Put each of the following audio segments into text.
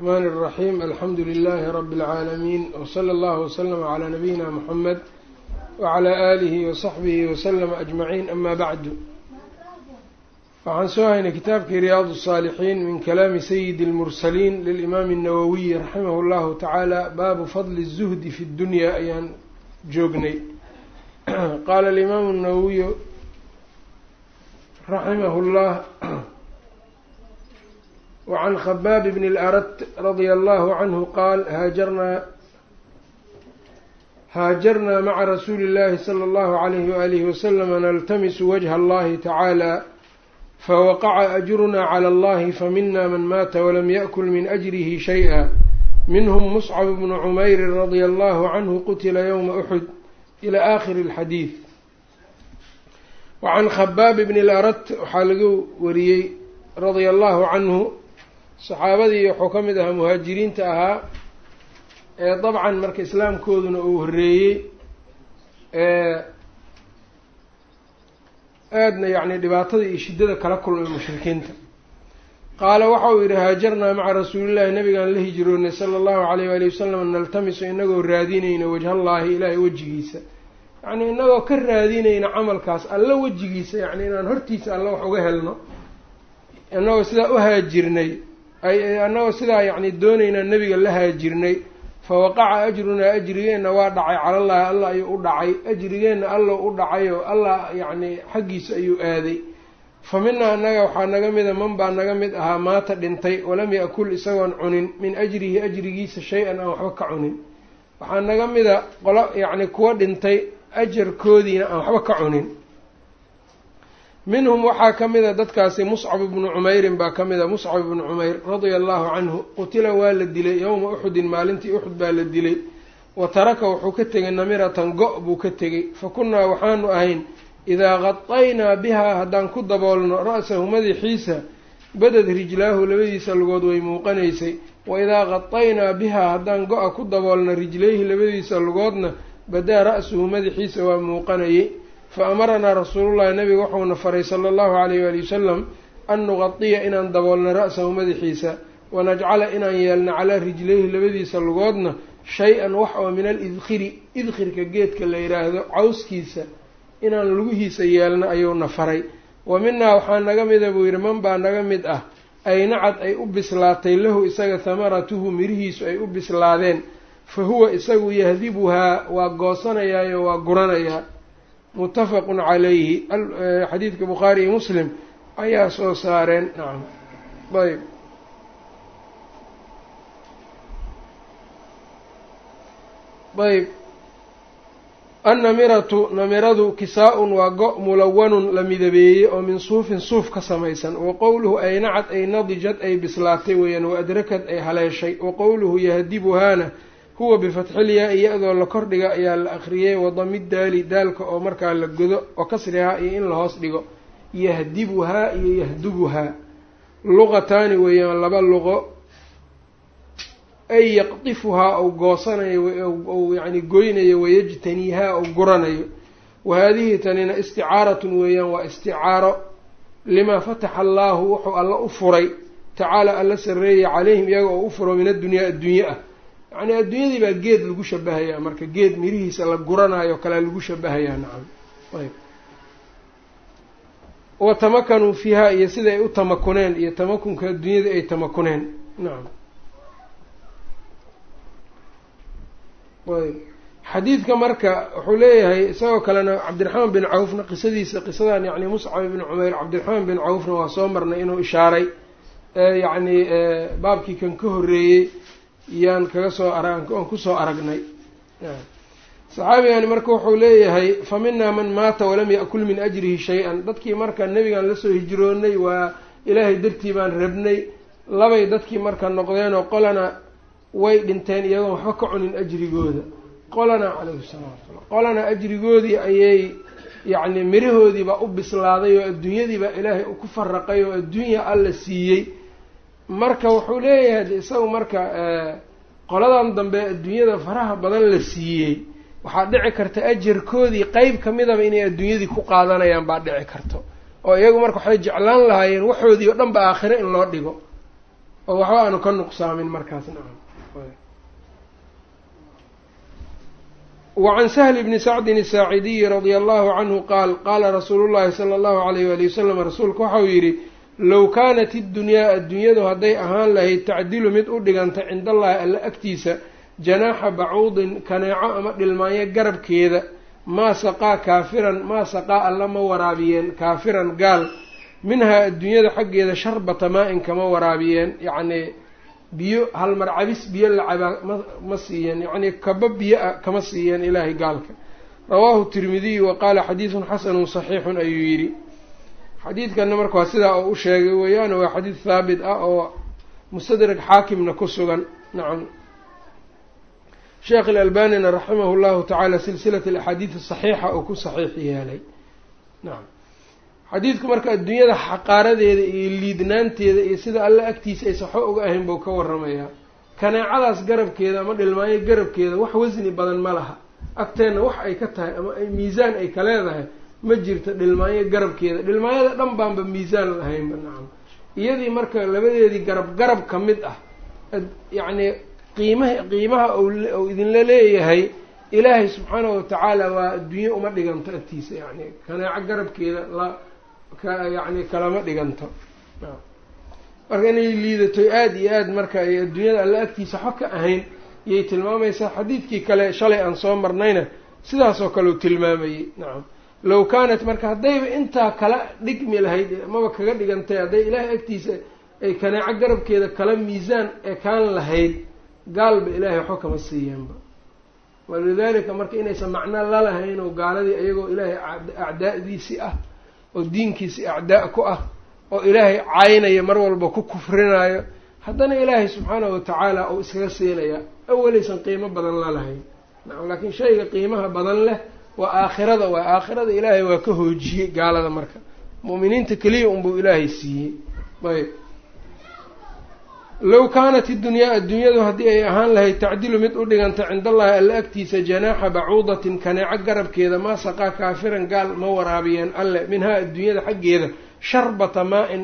الرحمن الرحيم الحمد لله رب العالمين وصلى الله وسلم على نبينا محمد وعلى آله وصحبه وسلم أجمعين أما بعد waxaan soo haynay kitaabkii riyaad الصاalixiin min kalaami sayidi الmursaliin lilimaami الnawowiy raximah اllahu tacaala baabu fadli الzuhdi fi اdunya ayaan joognay qaala alimaamu الnawowiyu raximah اllah وعن خباب بن الأرت رضي الله عنه قال هاجرنا هاجرنا مع رسول الله صلى الله عليه وآله وسلم نلتمس وجه الله تعالى فوقع أجرنا على الله فمنا من مات ولم يأكل من أجره شيئا منهم مصعب بن عمير رضي الله عنه قتل يوم أحد إلى آخر الحديث وعن خباب بن الأرت waxaa laga wariyey رضي الله عنه saxaabadii wuxuu ka mid ahaa muhaajiriinta ahaa ee dabcan marka islaamkooduna uu horreeyey aadna yacni dhibaatada iyo shiddada kala kulmay mushrikiinta. Qaala waxa uu yidhi haajarnaa maca rasuulillahi nabigaan la hijroonay sala allahu calayh waali wasalam naltamisu inagoo raadinayna wajhallaahi ilaahay wejigiisa. Yacnii inagoo ka raadinayna camalkaas alla wejigiisa yacni inaan hortiisa alla wax uga helno inagoo sidaa u haajirnay annagoo sidaa yacni doonaynaa nebiga la haajirnay fa waqaca ajrunaa ajrigeenna waa dhacay calallaahi allah ayuu u dhacay ajrigeenna allow u dhacayoo allah yacni xaggiisa ayuu aaday. Fa minaa annaga waxaa naga mida man baa naga mid ahaa maata dhintay walam ya-kul isagoon cunin min ajrihi ajrigiisa shay-an aan waxba ka cunin. Waxaa naga mida qolo yacni kuwa dhintay ajarkoodiina aan waxba ka cunin minhum waxaa ka mida dadkaasi muscab ibnu cumeyrin baa ka mida muscab ibnu cumeyr radia allahu canhu qutila waa la dilay yowma uxudin maalintii uxud baa la dilay. Wa taraka wuxuu ka tegay namiratan go- buu ka tegey fa kunnaa waxaanu ahayn idaa qadaynaa bihaa haddaan ku daboolno ra-sahu madaxiisa badad rijlaahu labadiisa lugood way muuqanaysay. Wa idaa qadaynaa bihaa haddaan go-a ku daboolno rijlayhi labadiisa lugoodna badaa ra-suhu madaxiisa waa muuqanayay fa amaranaa rasuulullahi nabiga wuxuuna faray sala allahu calayh waali wasalam an nuqadiya inaan daboolno ra-sahu madaxiisa wanajcala inaan yeelno calaa rijlayhi labadiisa lugoodna shay-an wax oo min al idkhiri idkhirka geedka la yidhaahdo cawskiisa inaan lugihiisa yeelno ayuuna faray wa minaa waxaa naga mida buu yidhi man baa naga mid ah aynacad ay u bislaatay lahu isaga hamaratuhu mirihiisu ay u bislaadeen fa huwa isagu yahdibuhaa waa goosanayaayo waa guranayaa muttafaqun calayhi xadiidka bukhaari iyo muslim ayaa soo saareen. Nacam ayb ayb annamiratu namiradu kisaa-un waa go- mulawanun la midabeeyey oo min suufin suuf ka samaysan. Wa qowluhu aynacad ay nadijad ay bislaatay weeyaan. Wa adrakad ay haleeshay. Wa qowluhu yahdibuhaana huwa bifatxilyaa iya-doo la kordhiga ayaa la akhriyey wadami daali daalka oo markaa la godo wa kasrihaa iyo in la hoos dhigo. Yahdibuhaa iyo yahdubuhaa luqataani weeyaan laba luqo. Ay yaqdifuhaa ou goosanayo ou yacni goynayo wayajtaniihaa ou guranayo. Wa haadihi tanina isticaaratun weeyaan waa isticaaro. Limaa fataxa allaahu wuxuu alla u furay. Tacaala alla sarreeya calayhim iyaga oo u furo min addunyaa adduunye ah yacni adduunyadii baa geed lagu shabahayaa marka geed mirihiisa la guranayo kalea lagu shabahayaa nacam. Ayb wa tamakanuu fiihaa iyo sida ay u tamakuneen iyo tamakunka adduunyada ay tamakuneen. Nacam. Ayb xadiidka marka wuxuu leeyahay isagoo kalena cabdiraxmaan bin cawfna qisadiisa qisadan yacni muscab ibni cumeyr cabdiraxmaan bin cawfna waa soo marnay inuu ishaaray yacni baabkii kan ka horreeyey yaan kaga soo araan ku soo aragnay. Saxaabigani marka wuxuu leeyahay fa minaa man maata walam ya-kul min ajrihi shay-an. Dadkii marka nebigan la soo hijroonay waa ilaahay dartii baan rabnay. Labay dadkii marka noqdeenoo qolana way dhinteen iyagoon waxba ka cunin ajrigooda. Qolana calayhi salaam. Watulla qolana ajrigoodii ayay yacni mirahoodiibaa u bislaaday oo adduunyadiibaa ilaahay ku faraqay oo adduunya alla siiyey. Marka wuxuu leeyahay isagu marka qoladan dambe adduunyada faraha badan la siiyey. Waxaa dhici karta ajarkoodii qeyb kamidaba inay adduunyadii ku qaadanayaan baa dhici karto. Oo iyagu marka waxay jeclaan lahaayeen waxoodii oo dhan ba aakhiro in loo dhigo. Oo waxba aanu ka nuqsaamin markaas nacam. Wacan sahli bni sacdin asaacidiyi radia allahu canhu qaal qaala rasuulu llahi sala allahu alayh wali wasalam rasuulku waxau yidhi low kaanat iddunyaa adduunyadu hadday ahaan lahayd tacdilu mid u dhiganta cinda allahi alla agtiisa janaaxa bacuudin kaneeco ama dhilmaanyo garabkeeda maa saqaa kaafiran maa saqaa alla ma waraabiyeen kaafiran gaal minhaa adduunyada xaggeeda sharbata maa-in kama waraabiyeen yacnii biyo halmar cabis biyo la cabaa ma siiyeen yacnii kaba biyo-a kama siiyeen ilaahay gaalka. Rawaahu tirmidiyu wa qaala xadiidun xasanun saxiixun ayuu yidhi xadiidkanna marka waa sidaa oo u sheegay weeyaan waa xadiid haabit ah oo mustadrag xaakimna ku sugan. Nacam. Sheekh ilalbanina raximahu llahu tacaala silsilat alaxaadiid asaxiixa oo ku saxiix yeelay. Nacam. Xadiidku marka adduunyada xaqaaradeeda iyo liidnaanteeda iyo sida alla agtiisa aysan waxba uga ahayn buu ka waramayaa kaneecadaas garabkeeda ama dhilmaayo garabkeeda wax wasni badan ma laha. Agteenna wax ay ka tahay ama ay miisaan ay ka leedahay ma jirto dhilmaayo garabkeeda. Dhilmaayada dhan baanba miisaan lahaynba nacam. Iyadii marka labadeedii garab garab ka mid ah yacnii qiimaha qiimaha ou idinla leeyahay ilaahay subxaanahu watacaala waa adduunye uma dhiganto agtiisa yani kaneeco garabkeeda la ka yacni kalama dhiganto. Marka inay liidatoy aada iyo aada marka ay adduunyada alla agtiisa waxba ka ahayn iyay tilmaamaysaa xadiidkii kale shalay aan soo marnayna sidaasoo kale uu tilmaamayey nacam low kaanat marka haddayba intaa kala dhigmi lahayd maba kaga dhigantay hadday ilaahay agtiisa ay kaneeco garabkeeda kala miisaan ee kaan lahayd gaalba ilaahay waxba kama siiyeenba walidaalika marka inaysan macno lalahayn oo gaaladii iyagoo ilaahay acdaa'diisii ah oo diinkiisii acdaa ku ah oo ilaahay caynaya mar walba ku kufrinaayo haddana ilaahay subxaanahu watacaala uu iskaga siinaya awalaysan qiimo badan lalahayn nacam laakiin shayga qiimaha badan leh waa aakhirada waa aakhirada ilaahay waa ka hoojiyey gaalada marka. Mu'miniinta keliya unbuu ilaahay siiyey. Ayb. Low kaanat iddunyaa adduunyadu haddii ay ahaan lahayd tacdilu mid u dhiganta cinda allahi alla agtiisa janaaxa bacuudatin kaneeco garabkeeda maa saqaa kaafiran gaal ma waraabiyeen alle minhaa adduunyada xaggeeda sharbata maa-in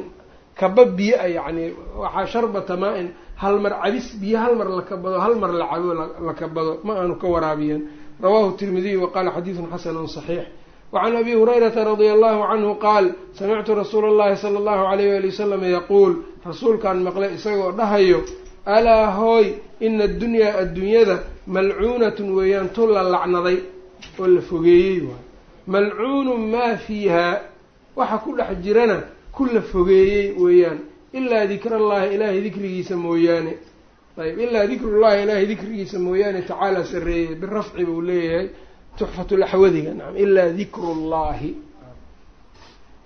kaba biyo-a yacni waxaa sharbata maa-in hal mar cabis biyo hal mar la kabado hal mar la cabo la kabado ma aanu ka waraabiyeen rawaahu tirmidiyu wa qaala xadiidun xasanun saxiix wacan abi hurayrata radia allahu canhu qaal samictu rasuula allahi sala allahu alayh wali wasalam yaquul rasuulkaan maqlay isagoo dhahayo alaa hooy ina addunyaa adduunyada malcuunatun weeyaan tu la lacnaday oo la fogeeyey waay malcuunun maa fiihaa waxa ku dhex jirana ku la fogeeyey weeyaan ilaa dikra allahi ilaahay dikrigiisa mooyaane ayb ilaa dikrullahi ilaahay dikrigiisa mooyaane tacaala sarreeyey birafci buu leeyahay tuxfatulaxwadiga nacam ilaa dikru llahi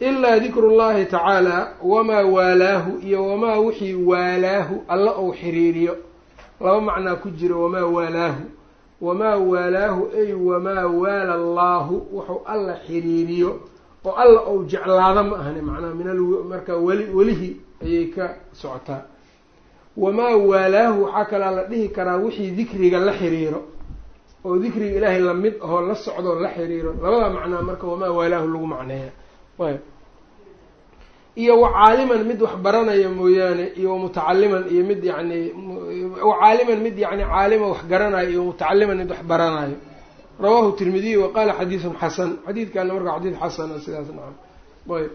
ilaa dikru llahi tacaala wamaa waalaahu iyo wamaa wixii waalaahu alla ou xiriiriyo laba macnaa ku jiro wamaa waalaahu wamaa waalaahu ay wamaa waala allaahu wuxuu alla xiriiriyo oo alla ou jeclaado ma ahani macnaha min marka weli welihi ayay ka socotaa wamaa waalaahu waxaa kalaa la dhihi karaa wixii dikriga la xiriiro oo dikriga ilaahay la mid ahoo la socdoo la xiriiro labada macnaa marka wamaa waalaahu lagu macneeya. Ayb iyo wacaaliman mid wax baranaya mooyaane iyo wamutacaliman iyo mid yani wacaaliman mid yani caalima wax garanayo iyo mutacaliman mid wax baranayo. Rawaahu tirmidiy wa qaala xadiidun xasan. Xadiidkaana marka xadiid xasana sidaas nacam ayb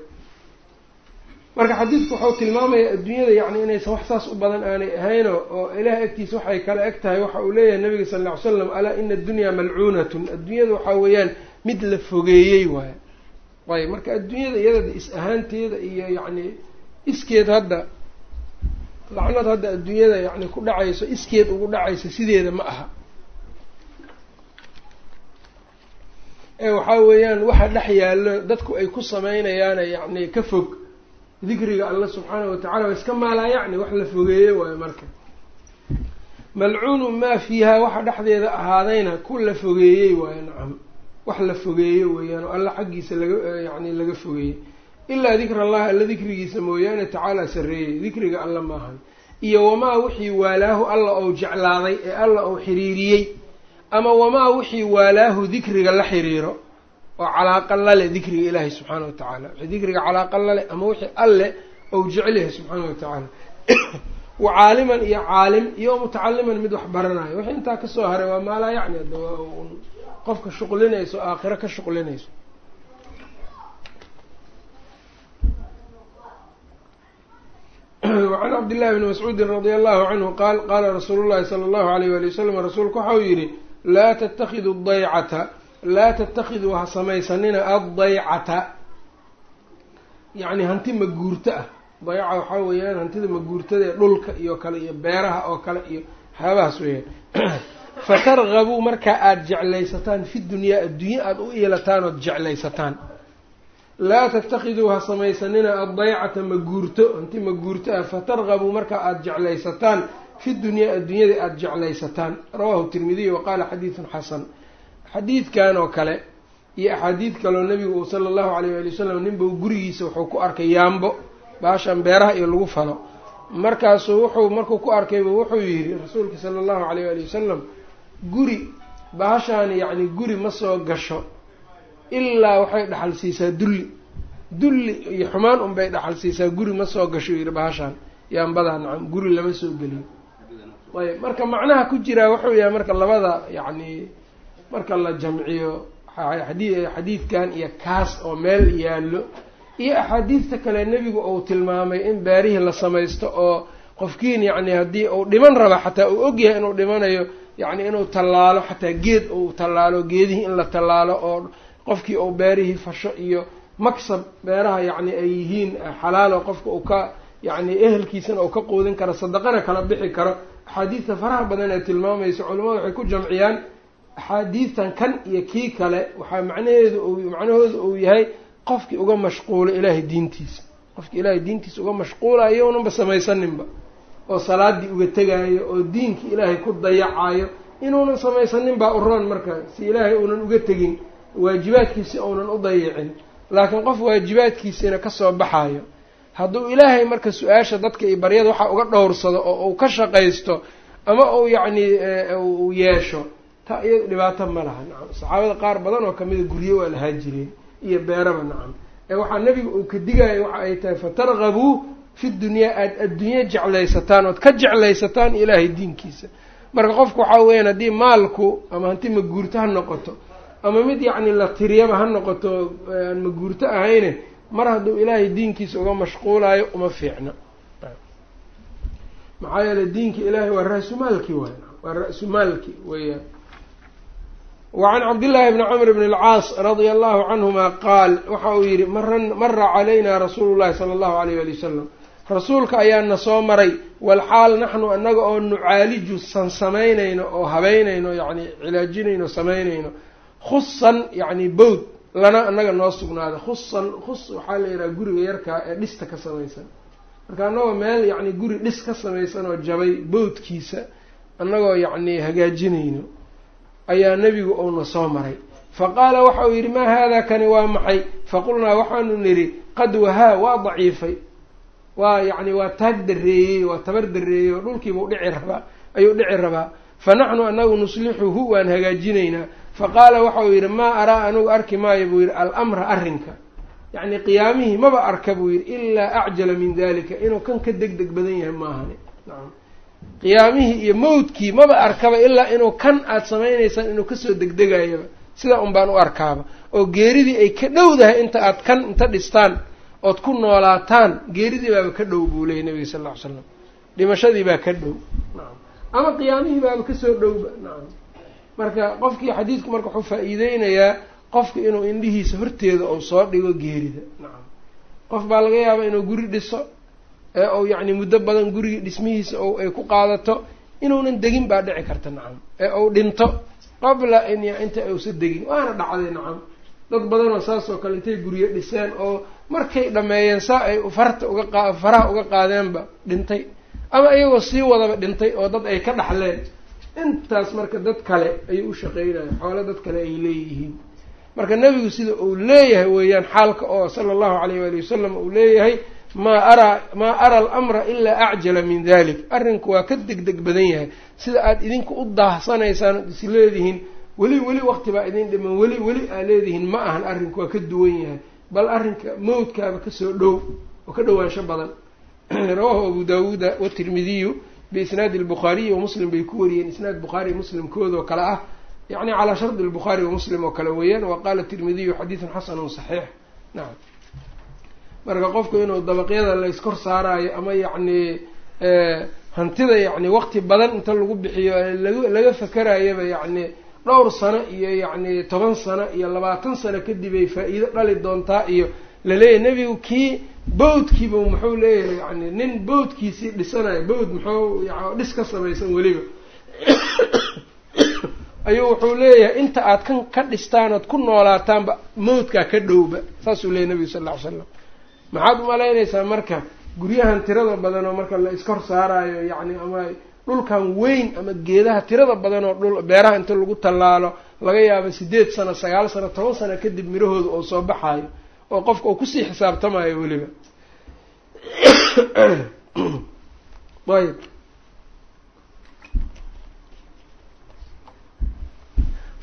marka xadiidku waxau tilmaamaya adduunyada yani inaysan wax saas u badan aanay ahayno oo ilaah agtiisa waxay kala eg tahay waxa uu leeyahay nabiga sala lla ly slam alaa ina addunyaa malcuunatun adduunyada waxaa weeyaan mid la fogeeyey waayo ayb marka adduunyada iyada is ahaanteeda iyo yacni iskeed hadda lacnad hadda adduunyada yani ku dhacayso iskeed ugu dhacayso sideeda ma aha. Ee waxaa weeyaan waxa dhex yaallo dadku ay ku sameynayaana yacni ka fog dikriga alla subxaanahu watacala waa iska maalaa yacni wax la fogeeye waayo marka. Malcuunu maa fiihaa waxa dhexdeeda ahaadayna ku la fogeeyey waayo nacam wax la fogeeyo weeyaan oo alla xaggiisa laga yani laga fogeeyey. Ilaa dikra allahi alla dikrigiisa mooyaane tacaala sarreeyey. Dikriga alla maahan iyo wamaa wixii waalaahu alla ou jeclaaday ee alla ou xiriiriyey ama wamaa wixii waalaahu dikriga la xiriiro oo calaaqa lale dikriga ilaahi subxaana wa tacaala. Dikriga calaaqa lale ama wixii alle ou jecel yahay subxaana wa tacaala. Wa caaliman iyo caalim iyo mutacaliman mid wax baranayo wixii intaa ka soo haray waa maalaa yacni waa qofka shuqlinayso aakhiro ka shuqlinayso. Wacan cabdillahi bni mascuudin radia allahu canhu qaal qaala rasuulu llahi sala allahu alayh wali wasalam rasuulku waxa uu yidhi laa tattakidu daycata laa tattakhiduu ha samaysanina addaycata. Yacni hanti maguurto ah. Dayca waxaa weeyaan hantida maguurtada ee dhulka iyo kale iyo beeraha oo kale iyo waxyaabahaas weeyaan. Fatargabuu markaa aada jeclaysataan fi dunyaa adduunye aada u iilataan ood jeclaysataan. Laa tattakhiduu ha samaysanina addaycata maguurto hanti maguurto ah. Fatargabuu markaa aada jeclaysataan fi dunyaa adduunyada aada jeclaysataan. Rawahu tirmidiy wa qaala xadiidun xasan xadiidkan oo kale iyo axaadiid kaleo nebigu uu sala allahu alayh waali wasalam ninbau gurigiisa wuxuu ku arkay yaambo baashan beeraha iyo lagu falo. Markaasuu wuxuu markuu ku arkayba wuxuu yidhi rasuulka sala allahu alayh waali wasalam guri baashaani yacni guri ma soo gasho ilaa waxay dhaxal siisaa dulli. Dulli iyo xumaan unbay dhaxal siisaa guri ma soo gasho yidhi baashaan yaambadaa nacam guri lama soo geliyo. Ayb marka macnaha ku jiraa wuxuu yahay marka labada yacni marka la jamciyo xadiidkan iyo kaas oo meel yaallo iyo axaadiidta kale nebigu uu tilmaamay in beerihii la samaysto oo qofkiin yacni haddii uu dhiman raba xataa uu ogyahay inuu dhimanayo yacni inuu tallaalo xataa geed uu tallaalo geedihii in la tallaalo oo qofkii uu beerihii fasho iyo maksab beeraha yacni ay yihiin xalaalo qofka uu ka yacni ehelkiisana uu ka quudin karo sadaqana kala bixi karo. Axaadiidta faraha badan ee tilmaamaysa culimmadu waxay ku jamciyaan axaadiidtan kan iyo kii kale waxaa macnaheedu macnahoodu uu yahay qofkii uga mashquulo ilaahay diintiisa. Qofkii ilaahay diintiisa uga mashquulayo unanba samaysaninba. Oo salaadii uga tegaayo oo diinkii ilaahay ku dayacayo inuunan samaysanin baa u roon marka si ilaahay uunan uga tegin waajibaadkiisi uunan u dayicin. Laakiin qof waajibaadkiisiina ka soo baxayo hadduu ilaahay marka su'aasha dadka iyo baryada waxa uga dhowrsado oo uu ka shaqaysto ama uu yacni uu yeesho ta iyado dhibaato ma laha. Nacam saxaabada qaar badan oo kamida guryo waa lahaa jireen iyo beeraba nacam ee waxaa nebiga uu ka digayo waxa ay tahay fatargabuu fi dunyaa aada adduunye jeclaysataan ood ka jeclaysataan ilaahay diinkiisa. Marka qofku waxaa weyaan haddii maalku ama hanti maguurto ha noqoto ama mid yacni la tiriyaba ha noqoto aan maguurto ahayne mar hadduu ilaahay diinkiisa uga mashquulayo uma fiicna. Maxaa yeeley diinka ilaahay waa ra-sumaalki waay waa ra-sumaalki weeyaan wacan cabdillaahi bni camr bn alcaas radia allahu canhuma qaal waxa uu yidhi mara calayna rasuulu llahi sala allahu alayh wali wasalam rasuulka ayaana soo maray walxaal naxnu annaga oo nucaaliju san samaynayno oo habeynayno yacni cilaajinayno samaynayno khusan yacni bowd lana annaga noo sugnaaday khusan khus waxaa la yidhaha guriga yarkaa ee dhista ka samaysan marka annagoo meel yacni guri dhis ka samaysan oo jabay bowdkiisa annagoo yacni hagaajinayno ayaa nebigu uuna soo maray. Fa qaala waxa uu yidhi maa haadaa kani waa maxay? Faqulnaa waxaanu nidhi qad wahaa waa daciifay. Waa yacni waa taag dareeyey waa tabar dareeyey oo dhulkiibuu dhici rabaa ayuu dhici rabaa. Fa naxnu anagu nuslixuhu waan hagaajinaynaa fa qaala waxa uu yidhi maa araa anugu arki maayo buu yidhi alamra arrinka. Yacni qiyaamihii maba arka buu yidhi ilaa acjala min dalika inuu kan ka deg deg badan yahay maahani nacam qiyaamihii iyo mawdkii maba arkaba ilaa inuu kan aada samaynaysaan inuu ka soo degdegayaba sidaa un baan u arkaaba oo geeridii ay ka dhowdahay inta aad kan inta dhistaan ood ku noolaataan geeridii baaba ka dhow buu leeyay nabiga sal lla ly slam dhimashadii baa ka dhow. Nacam ama qiyaamihii baaba ka soo dhowba. Nacam marka qofkii xadiidku marka wuxuu faa-iideynayaa qofka inuu indhihiisa horteeda uu soo dhigo geerida. Nacam qof baa laga yaabaa inuu guri dhiso ee uu yacni muddo badan gurigii dhismihiisa o ay ku qaadato inuunan degin baa dhici karta nacam. Ee uu dhinto qabla in inta uusa degin waana dhacday nacam. Dad badanoo saas oo kale intay guryo dhiseen oo markay dhameeyeen saa ay farta uga faraha uga qaadeenba dhintay. Ama iyagoo sii wadaba dhintay oo dad ay ka dhaxleen. Intaas marka dad kale ayuu u shaqeynaya xoole dad kale ay leeyihiin. Marka nebigu sida uu leeyahay weeyaan xaalka oo sala allahu alayh waali wasalam uu leeyahay maa araa maa ara alamra ilaa acjala min dalik arrinku waa ka deg deg badan yahay. Sida aada idinku u daahsanaysaan ood is leedihiin weli weli waqti baa idin dhiman weli weli aa leedihiin ma ahan arrinku waa ka duwan yahay. Bal arrinka mawdkaaba ka soo dhow oo ka dhowaansho badan. Rawahu abu dawuuda watirmidiyu biisnaadi lbukhaariyi wamuslim bay ku wariyeen. Isnaad bukhaari muslimkooda oo kale ah. Yacni calaa shardi lbukhaari wamuslim oo kale weeyaan. Wa qaala tirmidiyu xadiidun xasanun saxiix. Nacam marka qofku inuu dabaqyada la iskor saaraayo ama yacni hantida yacni waqti badan inta lagu bixiyo laga laga fakarayaba yacni dhowr sano iyo yacni toban sano iyo labaatan sano kadib ay faa-iido dhali doontaa iyo la leeyahay nebigu kii bawdkiiba muxuu leeyahay yani nin bawdkiisii dhisanayo bawd muxuu dhis ka samaysan weliba. Ayuu wuxuu leeyahay inta aad kan ka dhistaan ood ku noolaataanba mawdkaa ka dhowba saasuu leeyahy nebigu sal lla ly slam maxaad umalaynaysaa marka guryahan tirada badan oo marka la iskor saaraayo yacni ama dhulkan weyn ama geedaha tirada badan oo dhul beeraha inta lagu tallaalo laga yaabo sideed sano sagaal sano toban sano kadib mirahooda oo soo baxaayo oo qofka uu ku sii xisaabtamayo weliba. Ayb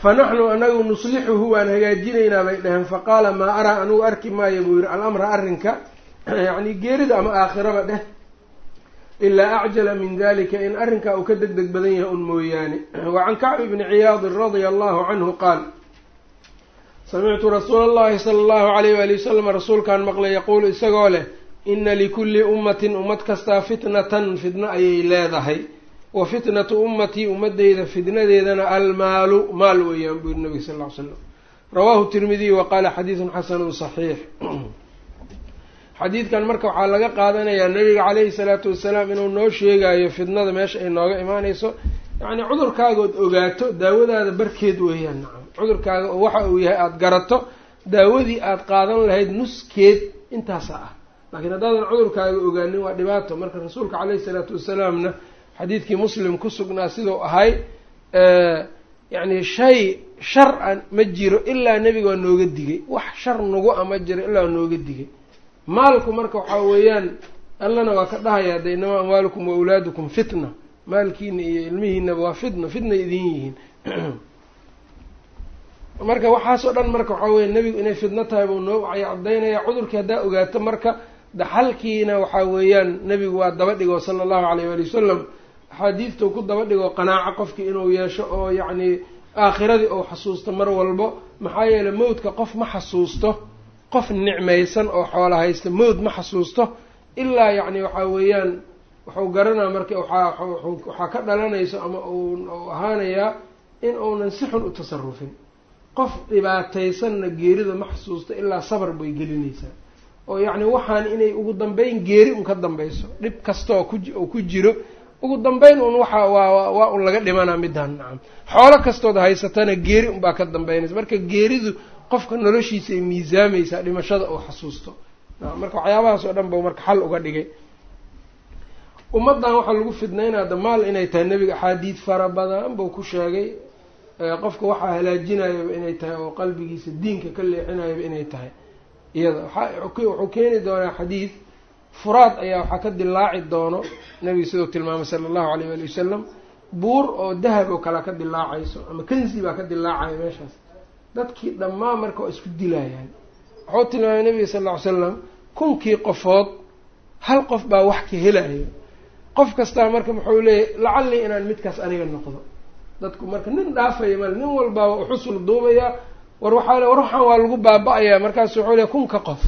fa naxnu anagu nuslixuhu waan hagaajinaynaa bay dhaheen faqaala maa araa anugu arki maayo buu yihi alamra arrinka yacni geerida ama aakhiraba dheh ilaa acjala min dalika in arrinkaa uu ka deg deg badan yahay un mooyaane wa can kacbi bni ciyaadin radia allahu canhu qaal samictu rasuula allahi sala allahu alayh waali wasalam rasuulkaan maqlay yaquulu isagoo leh ina likulli ummatin ummad kastaa fitnatan fitno ayay leedahay wa fitnatu ummatii ummadeyda fitnadeedana almaalu maal weeyaan buu yiri nabiga sal ll ly slam rawaahu tirmidiy wa qaala xadiidun xasanun saxiix. Xadiidkan marka waxaa laga qaadanayaa nabiga caleyhi salaatu wasalaam inuu noo sheegayo fitnada meesha ay nooga imaaneyso yacni cudurkaagood ogaato daawadaada barkeed weeyaan nacam. Cudurkaaga waxa uu yahay aada garato daawadii aada qaadan lahayd nuskeed intaasa ah. Laakiin haddaadan cudurkaaga ogaanin waa dhibaato. Marka rasuulka caleyhi salaatu wasalaamna xadiidkii muslim ku sugnaa siduu ahay yacni shay shar a ma jiro ilaa nebiga nooga digay. Wax shar nagu a ma jiro ilaa nooga digay. Maalku marka waxaa weeyaan allana waa ka dhahayaa de inamaa amwaalukum wa awlaadukum fitna. Maalkiina iyo ilmihiinaba waa fitna fitnay idin yihiin. Marka waxaasoo dhan marka waxaa weya nebigu inay fitno tahay buu noo wacay caddaynaya cudurkii haddaa ogaato marka daxalkiina waxaa weeyaan nebigu waa daba dhigo sala allahu alayh waali wasalam axaadiidtuu ku daba dhigo qanaaco qofkii inuu yeesho oo yacni aakhiradii ou xasuusto mar walbo maxaa yeeley mawdka qof ma xasuusto qof nicmaysan oo xoola haysta mawd ma xasuusto ilaa yacni waxaa weeyaan wuxuu garanaa marka waxaa ka dhalanayso ama uu ahaanayaa in uunan si xun u tasarufin qof dhibaataysanna geerida ma xasuusto ilaa sabar bay gelinaysaa. Oo yacni waxaan inay ugu dambeyn geeri un ka dambayso dhib kastaoo kuoo ku jiro ugu dambeyn un waxa waa waa un laga dhimanaa midaan nacam xoolo kastood haysatana geeri unbaa ka dambeynaysa marka geeridu qofka noloshiisa ay miisaamaysaa dhimashada oo xasuusto. Marka waxyaabahaas oo dhan ba marka xal uga dhigay. Ummaddan waxaa lagu fidnaynaa maal inay tahay nebiga axaadiid fara badan buu ku sheegay. Qofka waxaa halaajinayaba inay tahay oo qalbigiisa diinka ka leexinayaba inay tahay. Iyada wuxuu keeni doonaa xadiid furaad ayaa waxaa ka dilaaci doono nebiga siduu tilmaamay sala allahu alayh waali wasalam buur oo dahab oo kale ka dilaacayso ama kansi baa ka dilaacaya meeshaas. Dadkii dhammaan marka waa isku dilayaan wuxuu tilmaamay nebiga sal lla ly slam kunkii qofood hal qof baa wax ka helayo. Qof kastaa marka muxuu leeyahy lacallii inaan midkaas aniga noqdo. Dadku marka nin dhaafaya male nin walbaaba uxusul duubayaa war waxaa le war waxaan waa lagu baaba-ayaa. Markaasu wuxuu leey kunka qof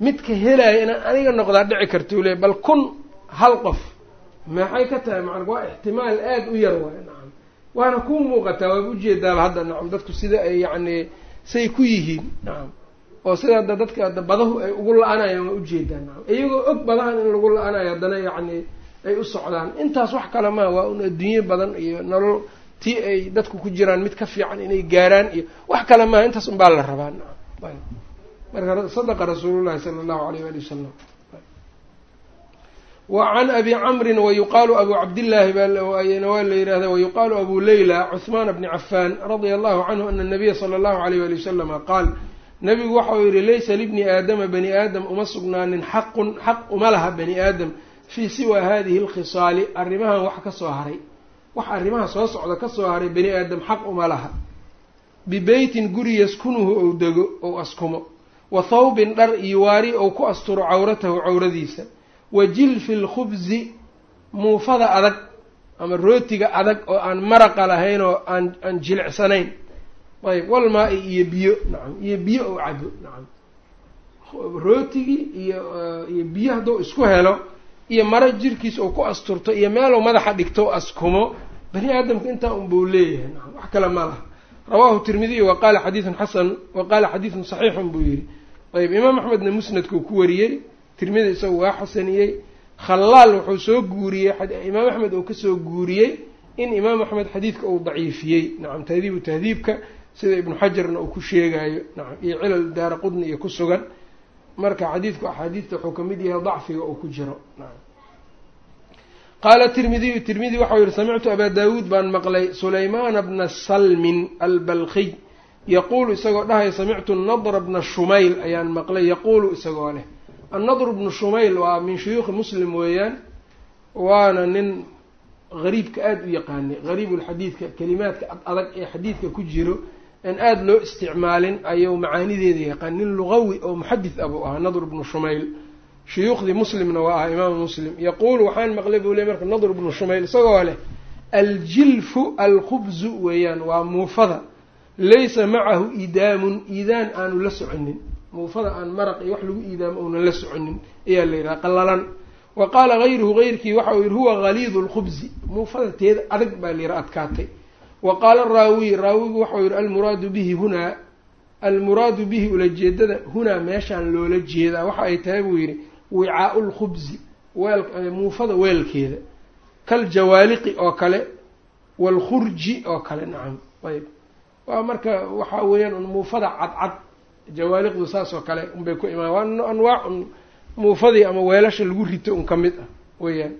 midka helaya inaan aniga noqdaa dhici kartuu leey bal kun hal qof. Maxay ka tahay? Macana waa ixtimaal aada u yar waay nacam. Waana kuu muuqataa waaba ujeedaaba hadda nacam dadku sida ay yacni say ku yihiin nacam. Oo sida hadda dadka adda badahu ay ugu la-anayaan waa u jeedaa nacam. Iyagoo og badahan in lagu la-anayo haddana yacni ay u socdaan. Intaas wax kale maa waa un adduunye badan iyo nolol tii ay dadku ku jiraan mid ka fiican inay gaaraan iyo wax kale maaha intaas unbaa la rabaa nacam marka sadaqa rasuulullahi sala allahu alayh wali wasalam wa can abi camrin wayuqaalu abu cabdillaahi baana waa la yihahda wayuqaalu abu leyla cuhmaan bni cafaan radia allahu canhu ana nabiya sala allahu alayh wali wasalama qaal nabigu waxa uu yihi laysa libni aadama bani aadam uma sugnaanin xaqun xaq uma laha bani aadam fii siwa hadihi alkhisaali. Arrimahan wax ka soo haray wax arrimaha soo socda ka soo haray bani aadam xaq uma laha. Bibeytin guri yaskunuhu ou dego ou askumo wa thawbin dhar iyo waari ou ku asturo cawratahu cawradiisa. Wa jilfi lkhubzi muufada adag ama rootiga adag oo aan maraqa lahayn oo aan aan jilicsanayn. Ayb walmaa-i iyo biyo nacam iyo biyo oo cabo nacam rootigii iyo iyo biyo hadduu isku helo iyo maro jirkiis oo ku asturto iyo meeluu madaxa dhigto askumo bani aadamka intaa un buu leeyahay nacam wax kale ma laha rawaahu tirmidiy wa qaala xadiidun xasan wa qaala xadiidun saxiixun buu yihi ayb imaam axmedna musnadkuu ku wariyey tirmidi isagu waa xasaniyey. Khallaal wuxuu soo guuriyey imaam axmed uu ka soo guuriyey in imaam axmed xadiidka uu daciifiyey. Nacam tahdiibu tahdiibka sida ibnu xajarna uu ku sheegayo nacam iyo cilal daara qudni iyo ku sugan. Marka xadiidku axaadiidta wuxuu ka mid yahay dacfiga uu ku jiro. Nacam qaala tirmidiyu tirmidi waxau yihi samictu abaa daawuud baan maqlay sulaymaana bna salmin albalkiy yaquulu isagoo dhahaya samictu nadra bna shumayl ayaan maqlay. Yaquulu isagoo leh annadru bnu shumayl waa min shuyuukhi muslim weeyaan waana nin gariibka aada u yaqaanay. Gariibulxadiidka kelimaadka ad adag ee xadiidka ku jiro aan aada loo isticmaalin ayuu macaanideeda yaqaan. Nin lugawi oo muxadis ah buu ahaa nadr bnu shumayl shuyuukhdii muslimna waa ahaa imaamu muslim yaquulu waxaan maqlay buu ley marka nadr bnu shumayl isagoo leh aljilfu alkhubzu weeyaan waa muufada laysa macahu idaamun iidaan aanu la soconin muufada aan maraq iyo wax lagu iidaamo uunan la soconin ayaa la yidhaha qallalan. Wa qaala gayruhu gayrkii waxa uu yihi huwa haliidu lkhubzi muufada teeda adag baa la yiha adkaatay. Wa qaala raawiy raawigu waxau yihi almuraadu bihi hunaa almuraadu bihi ulajeedada hunaa meeshaan loola jeedaa. Waxa ay tahay buu yidhi wicaau lkhubzi weel muufada weelkeeda kaljawaaliqi oo kale waalkhurji oo kale nacam ayb waa marka waxa weeyaan un muufada cadcad jawaaliqdu saas oo kale unbay ku imaan waa anwaac un muufadii ama weelasha lagu rito un ka mid ah weeyaan.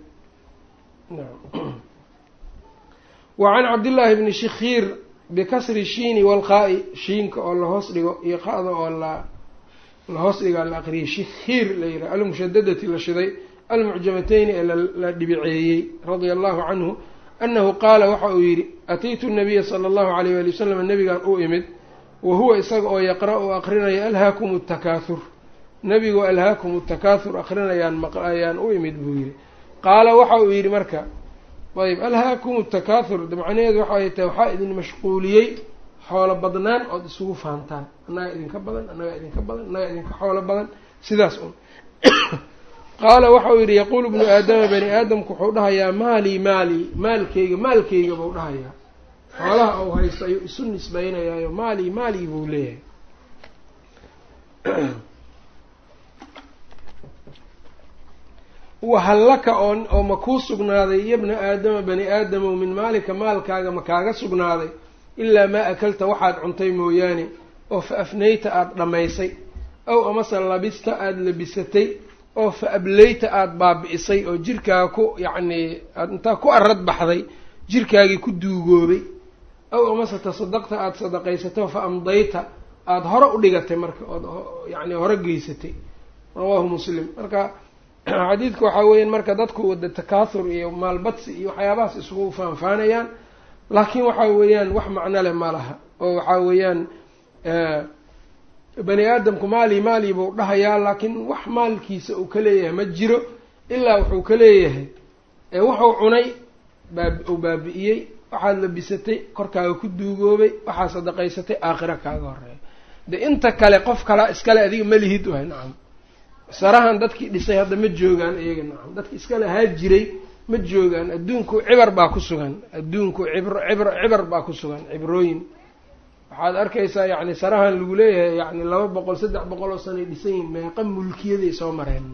Wa can cabdillaahi bni shikhiir bikasri shiini walqaa-i shiinka oo lahoos dhigo iyo qa-da oo la lahoos dhigaa la aqriyay shikhiir la yihaha almushadadati la shiday almucjamateyni ee la dhibiceeyey radia allahu canhu anahu qaala waxa uu yidhi ataytu nabiya sala allahu alayh wali wasalam nabigaan u imid wa huwa isaga oo yaqra-u aqrinaya alhaakum takaathur nebigu alhaakum takaathur akrinayaan ayaan u imid buu yihi qaala waxa uu yidhi marka ayb alhaakum takaathur macnaheedu waxay tahay waxaa idin mashquuliyey xoolo badnaan ood isugu faantaan. Annagaa idinka badan annagaa idinka badan annagaa idinka xoolo badan sidaas un. Qaala waxau yidhi yaquulu bnu aadama bani aadamku wuxuu dhahayaa maalii maalii maalkeyga maalkeyga buu dhahayaa. Xoolaha uu haysto ayuu isu nisbaynayaayo maalii maalii buu leeyahay. Wahallaka oo oo ma kuu sugnaaday iyo bna aadama bani aadamow min maalika maalkaaga ma kaaga sugnaaday ilaa maa akalta waxaad cuntay mooyaane oo fa afnayta aada dhammaysay ow amase labista aada labisatay oo fa ableyta aada baabi'isay oo jirkaaga ku yacnii aada intaa ku arad baxday jirkaagii ku duugoobay ow amase tasadaqta aada sadaqaysato fa amdayta aada hore u dhigatay marka ood yacni hore geysatay. Rawaahu muslim. Marka xadiidka waxaa weeyaan marka dadku wada takaathur iyo maalbadsi iyo waxyaabahaas isugu faanfaanayaan laakiin waxaa weeyaan wax macno leh ma laha. Oo waxaa weeyaan bani aadamku maali maali buu dhahayaa laakiin wax maalkiisa uu ka leeyahay ma jiro ilaa wuxuu ka leeyahay. Wuxuu cunay baab uu baabi'iyey waxaad labisatay korkaaga ku duugoobay waxaad sadaqaysatay aakhira kaaga horreeya de inta kale qof kalaa iskale adiga ma lihid wahay nacam. Sarahan dadkii dhisay hadda ma joogaan iyaga nacam. Dadki iska lahaa jiray ma joogaan adduunku cibar baa ku sugan. Adduunku cibr cibr cibar baa ku sugan cibrooyin. Waxaad arkaysaa yacni sarahan lagu leeyahay yani laba boqol saddex boqol oo sanay dhisan yihiin meeqa mulkiyaday soo mareen.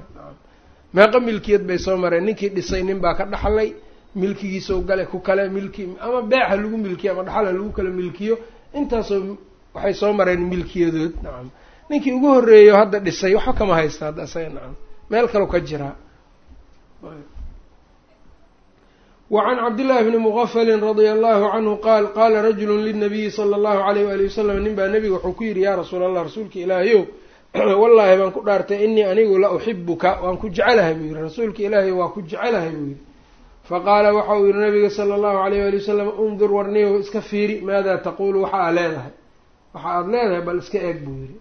Meeqa milkiyad bay soo mareen. Ninkii dhisay nin baa ka dhaxlay milkigiisau gale ku kale milki ama beexa lagu milkiyo ama dhaxala lagu kala milkiyo intaasoo waxay soo mareen milkiyadood. Nacam ninkii ugu horreeyo hadda dhisay waxba kama haysta hadda isaga nacam meel kaleu ka jiraa wa can cabdillahi bni muqafalin radia allahu canhu qaal qaala rajulu linabiyi sala allahu alayh waali wasalam nin baa nebiga wuxuu ku yidhi yaa rasuula allah rasuulka ilaahayow wallaahi baan ku dhaartay inii anigu la uxibuka waan ku jecelahay buu yihi rasuulka ilaahay waa ku jecelahay buu yihi faqaala waxa uu yihi nabiga sala allahu alayh waali wasalam undur warniyow iska fiiri maadaa taquulu waxa aa leedahay waxa aada leedahay bal iska eeg buu yihi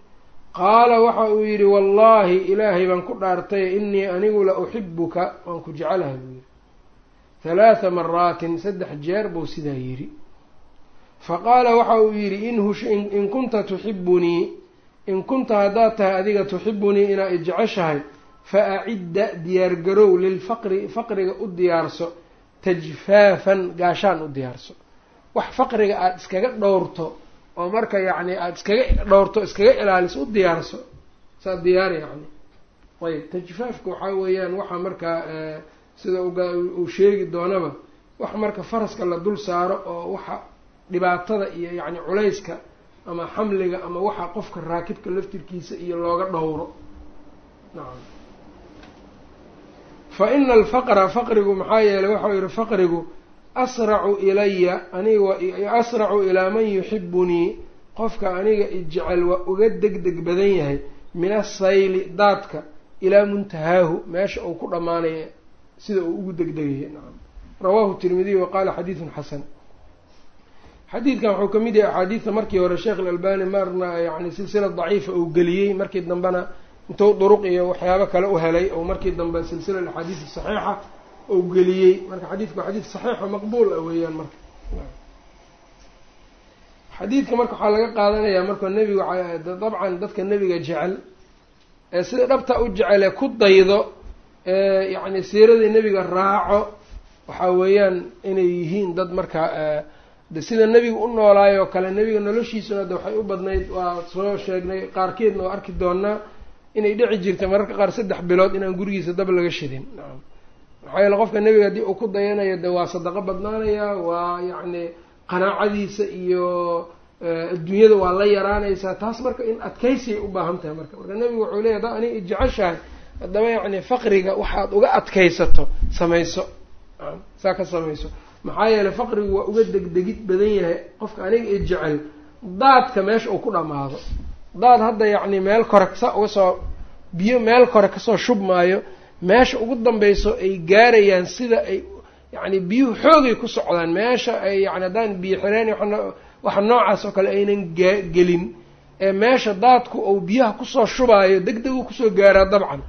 qaala waxa uu yidhi wallaahi ilaahay baan ku dhaartay innii anigu la uxibuka waan ku jecelahay buu yidhi halaatha maraatin saddex jeer buu sidaa yidhi faqaala waxa uu yidhi in kunta tuxibunii in kunta haddaad tahay adiga tuxibunii inaa ijeceshahay fa acidda diyaargarow lilfaqri faqriga u diyaarso tajfaafan gaashaan u diyaarso wax faqriga aada iskaga dhowrto oo marka yacni aada iskaga dhowrto iskaga ilaaliso u diyaarso saa diyaar yacni ayb tajfaafka waxaa weeyaan waxa markaa sida uu sheegi doonaba wax marka faraska la dul saaro oo waxa dhibaatada iyo yacni culayska ama xamliga ama waxa qofka raakibka laftirkiisa iyo looga dhowro. Nacam fa ina alfaqra faqrigu maxaa yeelay waxau yihi faqrigu asracu ilaya aniga asracu ilaa man yuxibunii qofka aniga ijecel waa uga deg deg badan yahay min asayli daadka ilaa muntahaahu meesha uu ku dhammaanaya sida uu ugu degdegaya nacam rawaahu tirmidiy wa qaala xadiidun xasan. Xadiidkan wuxuu ka mid yahay axaadiidta markii hore sheekh ilalbani marna yani silsila daciifa uu geliyey markii dambena intuu duruq iyo waxyaabo kale u helay oo markii dambe silsila axaadiis saxiixa uu geliyey. Marka xadiidku waa xadiid saxiixa maqbuul ah weeyaan marka. Xadiidka marka waxaa laga qaadanayaa marka nebigu dabcan dadka nebiga jecel ee sida dhabta u jecele ku daydo yacni siiradii nebiga raaco waxaa weeyaan inay yihiin dad marka de sida nebiga u noolaayoo kale nebiga noloshiisuna de waxay u badnayd waa soo sheegnay qaarkeedna oo arki doonaa inay dhici jirta mararka qaar saddex bilood inaan gurigiisa dab laga shidin. Nacam maxaa yeele qofka nebiga haddii uu ku dayanayo de waa sadaqo badnaanaya waa yacni qanaacadiisa iyo adduunyada waa la yaraanaysaa taas marka in adkaysiyay u baahan tahay marka. Marka nebigu wuxuu leeyahy haddaa aniga ijeceshahay haddaba yacni faqriga waxaad uga adkaysato samayso. Saa ka samayso. Maxaa yeeley faqrigu waa uga degdegid badan yahay qofka aniga i jecel daadka meesha uu ku dhammaado daad hadda yacni meel kore sa uga soo biyo meel kore ka soo shubmaayo meesha ugu dambayso ay gaarayaan sida ay yacni biyuhu xoogay ku socdaan meesha ay yani haddaan biyo xireen waxa noocaas oo kale aynan gelin. Ee meesha daadku uu biyaha ku soo shubaayo deg degu ku soo gaaraa dabcan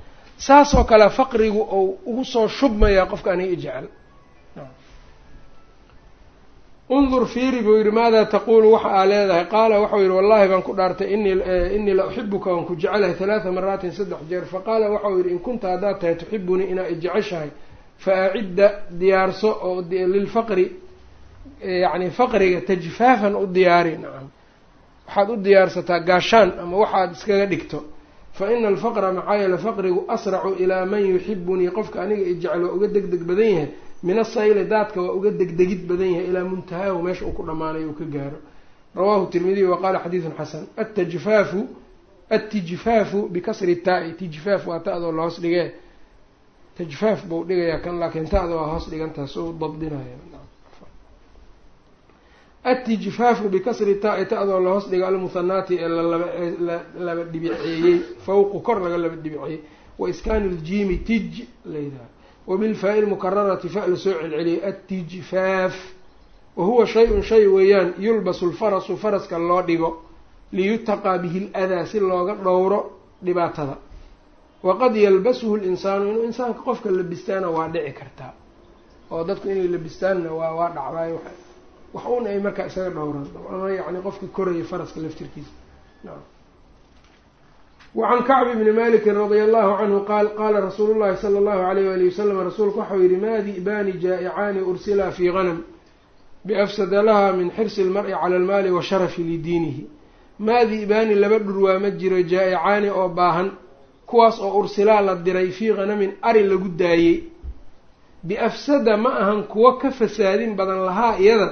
saas oo kale faqrigu uu ugu soo shubmayaa qofka aniga i jecel. Undur fiiri buu yidhi maada taquulu? Waxa aa leedahay. Qaala waxau yidhi wallahi baan ku dhaartay inii inii la uxibuka waan ku jecelahay halaatha maraatin saddex jeer. Faqaala waxau yidhi in kunta haddaad tahay tuxibunii inaa ijeceshahay fa acidda diyaarso oo lilfaqri yacni faqriga tajfaafan u diyaari nacam waxaad u diyaarsataa gaashaan ama waxaad iskaga dhigto fa ina alfaqra maxaa yeele faqrigu asracu ilaa man yuxibunii qofka aniga ijecel waa uga deg deg badan yahay min asayli daadka waa uga degdegid badan yahay ilaa muntahaahu meesha uu ku dhammaanayo uu ka gaaro. Rawahu tirmidiy wa qaala xadiidun xasan atajfaafu atijfaafu bikasri taa-i. Tijfaaf waa ta-doo la hoos dhigee. Tajfaaf buu dhigayaa kan laakiin ta-da waa hoos dhigantaha so dabdinaya atijfaafu bikasri taa-i ta-doo la hoos dhiga almuhanaati ee lalaba dhibiceeyey fawqu kor laga laba dhibiceeyey wa iskaani ljiimi tij layidhaha wabilfaa-i lmukararati fa la soo celceliyay atijfaaf wa huwa shay-un shay weeyaan. Yulbasu lfarasu faraska loo dhigo. Liyutaqaa bihi ladaa si looga dhowro dhibaatada. Waqad yalbasuhu linsaanu inuu insaanka qofka labistaana waa dhici kartaa. Oo dadku inay labistaanna waa waa dhacdaay wax un ay markaa isaga dhowraan. Ama yani qofka koraya faraska laftirkiisa. Wacan kacbi bni maliki radia allahu canhu qaal qaala rasuulu llahi sala allahu alayh wali wasalam rasuulku waxau yihi maa di'baani jaa'icaani ursilaa fii hanam biafsada laha min xirsi lmari cala almaali wa sharafi lidiinihi maa di'baani laba dhurwaa ma jiro jaa'icaani oo baahan kuwaas oo ursilaa la diray fii hanamin ari lagu daayey. Biafsada ma ahan kuwo ka fasaadin badan lahaa iyada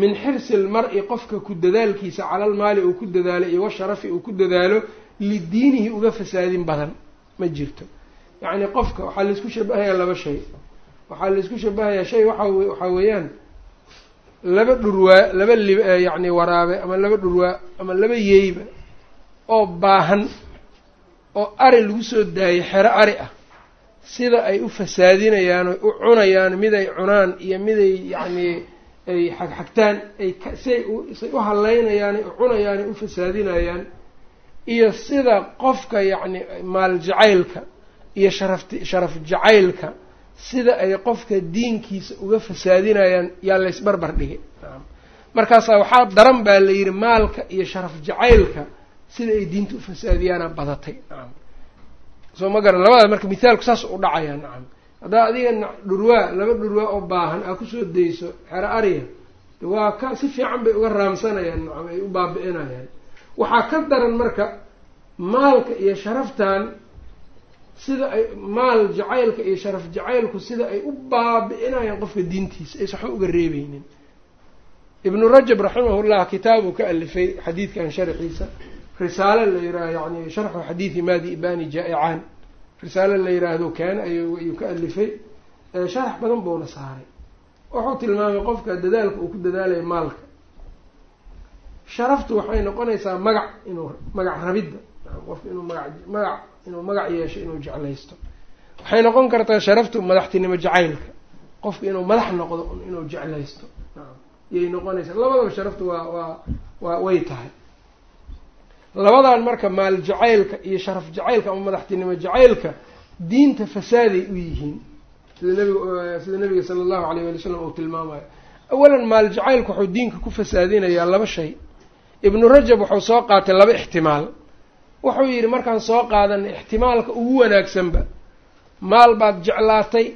min xirsi lmar-i qofka ku dadaalkiisa cala almaali uu ku dadaalo iyo washarafi uu ku dadaalo lidiinihi uga fasaadin badan ma jirto. Yacni qofka waxaa laysku shabahayaa laba shay. Waxaa laysku shabahayaa shay waxa waxaa weeyaan laba dhurwaa laba li yacni waraabe ama laba dhurwaa ama laba yeyba oo baahan oo ari lagu soo daayay xero ari ah sida ay u fasaadinayaan oy u cunayaan mid ay cunaan iyo miday yacni ay xagxagtaan ay say say u haleynayaan ay u cunayaan ay u fasaadinayaan iyo sida qofka yacni maal jacaylka iyo sharafti sharaf jacaylka sida ay qofka diinkiisa uga fasaadinayaan yaa laysbarbar dhigay markaasaa waxaa daran baa la yidhi maalka iyo sharaf jacaylka sida ay diinta u fasaadiyaana badatay. Nacam soo ma garan labada marka mithaalku saas u dhacayaa nacam haddaa adiga dhurwaa laba dhurwaa oo baahan aa ku soo dayso xero ariya waa ka si fiican bay uga raamsanayaan nacam ay u baabi'inayaan. Waxaa ka daran marka maalka iyo sharaftan sida ay maal jacaylka iyo sharaf jacaylku sida ay u baabi'inayaan qofka diintiisa aysa waxba uga reebeynin ibnu rajab raximahullah kitaabuu ka alifay xadiidkan sharxiisa risaale la yiraah yani sharxu xadiidi maadi ibani jaa-icaan risaale la yiraahdo keena ayuu ka alifay. Sharax badan buuna saaray. Wuxuu tilmaamay qofka dadaalka uu ku dadaalayo maalka. Sharaftu waxay noqonaysaa magac inuu magac rabidda. Qofka inuu maga magac inuu magac yeesho inuu jeclaysto. Waxay noqon kartaa sharaftu madaxtinimo jacaylka. Qofka inuu madax noqdo inuu jeclaysto. Yay noqonaysaa. Labadaba sharaftu waa waa waa way tahay labadan marka maal jacaylka iyo sharaf jacaylka ama madaxtinimo jacaylka diinta fasaaday u yihiin. Sida nabiga sida nabiga sala allahu alayh wali slam uu tilmaamayo awalan maal jacaylku wuxuu diinka ku fasaadinayaa laba shay. Ibnu rajab wuxuu soo qaatay laba ixtimaal. Wuxuu yidhi markaan soo qaadanay ixtimaalka ugu wanaagsanba maal baad jeclaatay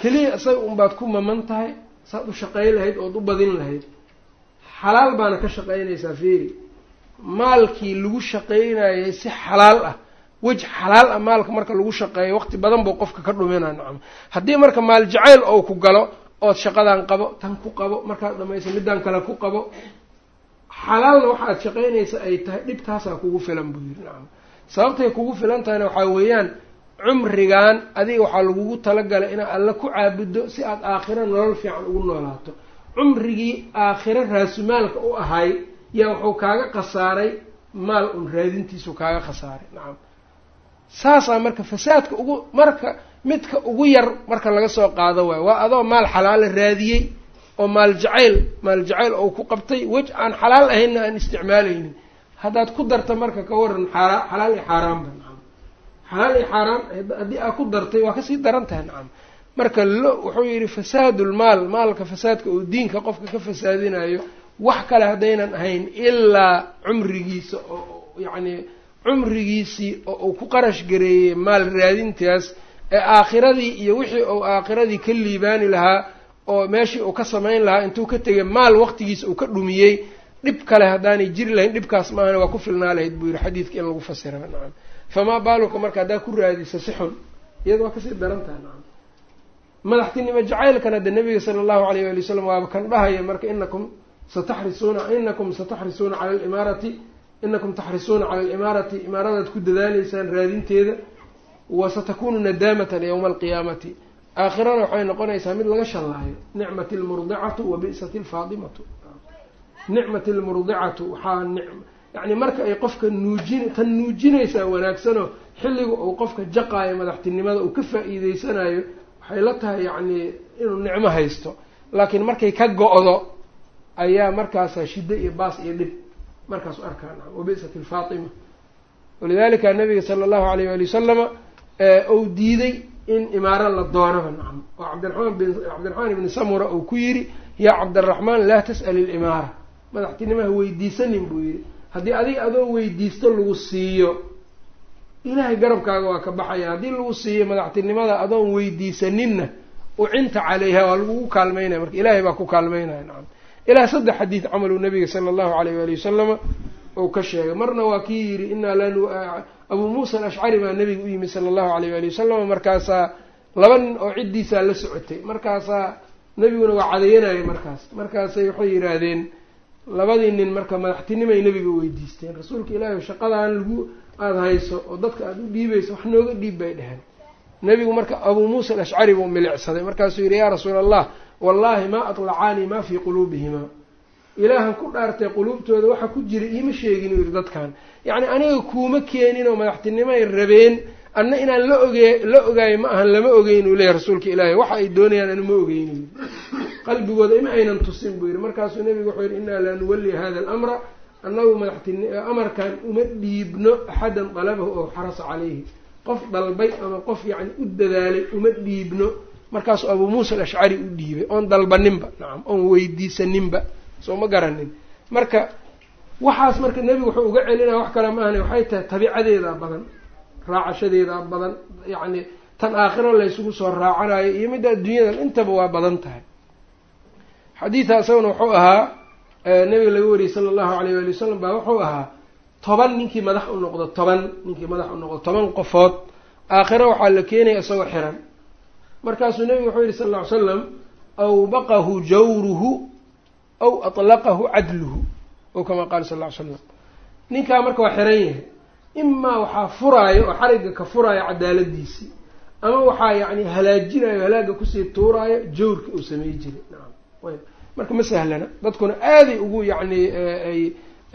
keliya isaga unbaad ku maman tahay saad u shaqayn lahayd ood u badin lahayd. Xalaal baana ka shaqaynaysaa feeri maalkii lagu shaqaynayay si xalaal ah wej xalaal ah maalka marka lagu shaqeeyo waqti badan buu qofka ka dhuminaa nacam. Haddii marka maal jacayl ou ku galo ood shaqadan qabo tan ku qabo markaad dhamayso middan kale ku qabo xalaalna waxaad shaqaynaysa ay tahay dhibtaasaa kugu filan buu yidhi nacam. Sababtay kugu filan tahayna waxaa weeyaan cumrigan adiga waxaa lagugu talagalay inaad alla ku caabuddo si aada aakhiro nolol fiican ugu noolaato. Cumrigii aakhiro raasumaalka u ahay yaa wuxuu kaaga khasaaray maal un raadintiisu kaaga khasaaray. Nacam saasaa marka fasaadka ugu marka midka ugu yar marka laga soo qaado waayo waa adoo maal xalaala raadiyey oo maal jacayl maal jacayl oo ku qabtay wej aan xalaal ahaynna aan isticmaalaynin. Haddaad ku darta marka ka waran xaara xalaal iyo xaaraanba nacam xalaal iyo xaaraan haddii aad ku dartay waa ka sii daran tahay nacam marka lo wuxuu yidhi fasaadulmaal maalka fasaadka uu diinka qofka ka fasaadinayo wax kale haddaynan ahayn ilaa cumrigiisa oo yacni cumrigiisii oo uu ku qarash gareeyey maal raadintaas ee aakhiradii iyo wixii uu aakhiradii ka liibaani lahaa oo meeshii uu ka samayn lahaa intuu ka tegay maal waqtigiisa uu ka dhumiyey dhib kale haddaanay jiri lahayn dhibkaas maahana waa ku filnaa lahayd buu yihi xadiidka in lagu fasira nacam. Famaa baaluka marka haddaa ku raadisa si xun iyada waa ka sii daran tahay nacam. Madaxtinimo jacaylkana de nabiga sala allahu alayh wali wasalam waaba kan dhahaya marka inakum sataxrisuuna inakum sataxrisuuna cala alimaarati inakum taxrisuuna cala alimaarati imaaradaad ku dadaaleysaan raadinteeda wa satakunu nadaamatan yowma alqiyaamati. Aakhirana waxay noqonaysaa mid laga shallaayo nicmat lmurdicatu wa bi'sat lfaadimatu nicmat lmurdicatu waxaa yacni marka ay qofka nuujin tan nuujinaysaa wanaagsanoo xilliga uu qofka jaqaayo madaxtinimada uu ka faa-iideysanayo waxay la tahay yacni inuu nicmo haysto. Laakiin markay ka go-do ayaa markaasa shiddo iyo baas iyo dhib markaasu arkaa nacam wabi'sat lfaatima walidalika nabiga sala allahu alayh wali wasalama uu diiday in imaaro la doonaba nacam oo cabdiramaan bin cabdiraxmaan ibni samura uu ku yidhi yaa cabdiraxmaan laa tas'al ilimaara madaxtinimaha weydiisanin buu yidhi haddii adiga adoo weydiisto lagu siiyo ilaahay garabkaaga waa ka baxaya. Haddii lagu siiyo madaxtinimada adoon weydiisaninna ucinta caleyha waa lagugu kaalmeynaya marka ilaahay baa ku kaalmeynaya nacam ilaa saddex xadiid camaluu nabiga sala allahu alayh waali wasalama uu ka sheegay. Marna waa kii yidhi inaa la abuu muusa alashcari baa nabiga u yimi sala allahu alayh waali wasalama markaasaa laba nin oo ciddiisaa la socotay. Markaasaa nebiguna waa cadeyanayay markaas. Markaasay waxay yidhaahdeen labadii nin marka madaxtinimay nebiga weydiisteen. Rasuulka ilaahi shaqadaan lagu aada hayso oo dadka aada u dhiibayso wax nooga dhiib bay dheheen nebigu marka abuu muusa alashcari buu milicsaday. Markaasuu yidhi yaa rasuula allah wallahi maa atlacaanii maa fii quluubihimaa ilaahan ku dhaartay quluubtooda waxa ku jira iima sheegin uu yidhi dadkan. Yacni aniga kuuma keenin oo madaxtinimay rabeen anna inaan la oge la ogaayo ma ahan lama ogeyn uu leeyahy rasuulka ilaahi waxa ay doonayaan ana ma ogeyn qalbigooda ima aynan tusin buu yidhi. Markaasuu nebigu wuxuu yidhi innaa laa nuwalli hada alamra annagu madaxtin amarkan uma dhiibno axadan dalabahu oo xarasa caleyhi qof dalbay ama qof yacni u dadaalay uma dhiibno markaasuu abuu muusa alashcari u dhiibay oon dalbaninba nacam oon weydiisaninba soo ma garanin. Marka waxaas marka nebigu wuxuu uga celinaya wax kale ma ahna waxay tahay tabiicadeedaa badan raacashadeedaa badan yacni tan aakhiro laysugu soo raacanayo iyo midda adduunyadan intaba waa badan tahay. Xadiidka isaguna wuxuu ahaa nabiga laga wariyey sala allahu alayh waali wasalam baa wuxuu ahaa toban ninkii madax u noqdo toban ninkii madax u noqdo toban qofood aakhiro waxaa la keenaya isagoo xiran markaasuu nebigu wuxuu yihi sal ll ly slam awbaqahu jawruhu aw atlaqahu cadluhu o kama qaala sal ll ly slam ninkaa marka waa xiran yahay imaa waxaa furaayo oo xarigga ka furaayo cadaaladiisii ama waxaa yacni halaajinayo halaagga ku sii tuuraayo jawrka uu samey jiray. Nacam ayb marka ma sahlana dadkuna aaday ugu yacni ay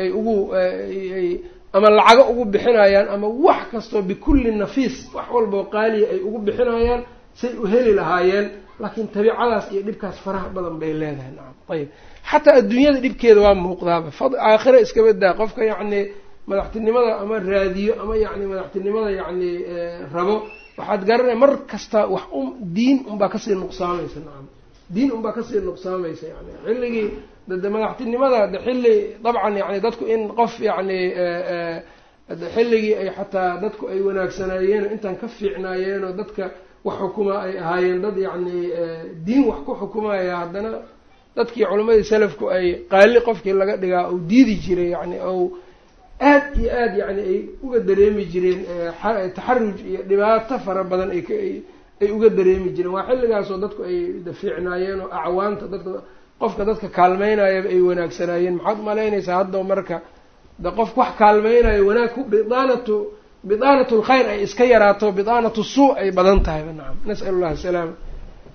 ay ugu ay ama lacago ugu bixinayaan ama wax kastoo bikulli nafiis wax walboo qaaliya ay ugu bixinayaan say u heli lahaayeen laakiin tabiicadaas iyo dhibkaas faraha badan bay leedahay. Nacam ayib xataa adduunyada dhibkeeda waa muuqdaaba. Fad aakhira iskaba daa qofka yacni madaxtinimada ama raadiyo ama yacni madaxtinimada yacni rabo waxaad garanaya mar kasta wax un diin unbaa ka sii nuqsaamaysa. Nacam diin unbaa ka sii nuqsaamaysa yani xilligii de madaxtinimada de xilli dabcan yani dadku in qof yacni xilligii ay xataa dadku ay wanaagsanaayeenoo intaan ka fiicnaayeenoo dadka wax xukuma ay ahaayeen dad yacni diin wax ku xukumaya haddana dadkii culimadii salafku ay qaali qofkii laga dhigaa uu diidi jiray yani ou aad iyo aad yani ay uga dareemi jireen taxaruj iyo dhibaato fara badan ay uga dareemi jireen. Waa xilligaasoo dadku ay fiicnaayeen oo acwaanta dadka qofka dadka kaalmeynayaba ay wanaagsanaayeen. Maxaad umalaynaysaa hadda marka de qofka wax kaalmeynayo wanaag ku bidaanatu bidaanatu lkhayr ay iska yaraato bidaanatu suu ay badan tahayba nacam nas'al llah asalaama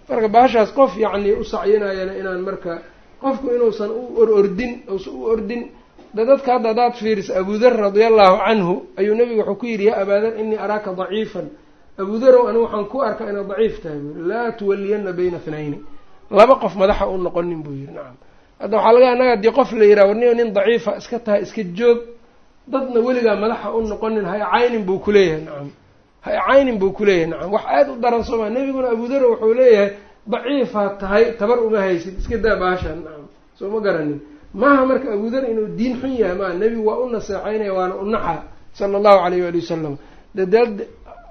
marka baashaas qof yacni u sacyinayana inaan marka qofku inuusan u or ordin uusan u ordin de dadka hadda haddaad fiiriso abudar radia allahu canhu ayuu nabigu wuxuu ku yidhi yaa abaadar inii araaka daciifan. Abudarow anigu waxaan ku arkaa inaad daciif tahay. Buu yihi laa tuwaliyana bayna thnayni laba qof madaxa u noqonin buu yihi nacam hadda waxaa laga annaga haddii qof la yidhaha warniyo nin daciifa iska tahay iska joog dadna weligaa madaxa u noqonin ha icaynin buu kuleeyahay nacam ha icaynin buu kuleeyahay nacam wax aada u daran sooma nebiguna abudaro wuxuu leeyahay daciifaad tahay tabar uma haysid iska daa baashaan nacam soo ma garanin. Maaha marka abudar inuu diin xun yahay maa nebigu waa u naseexeynaya waana u naxa sala allahu alayh waali wasalam dadaad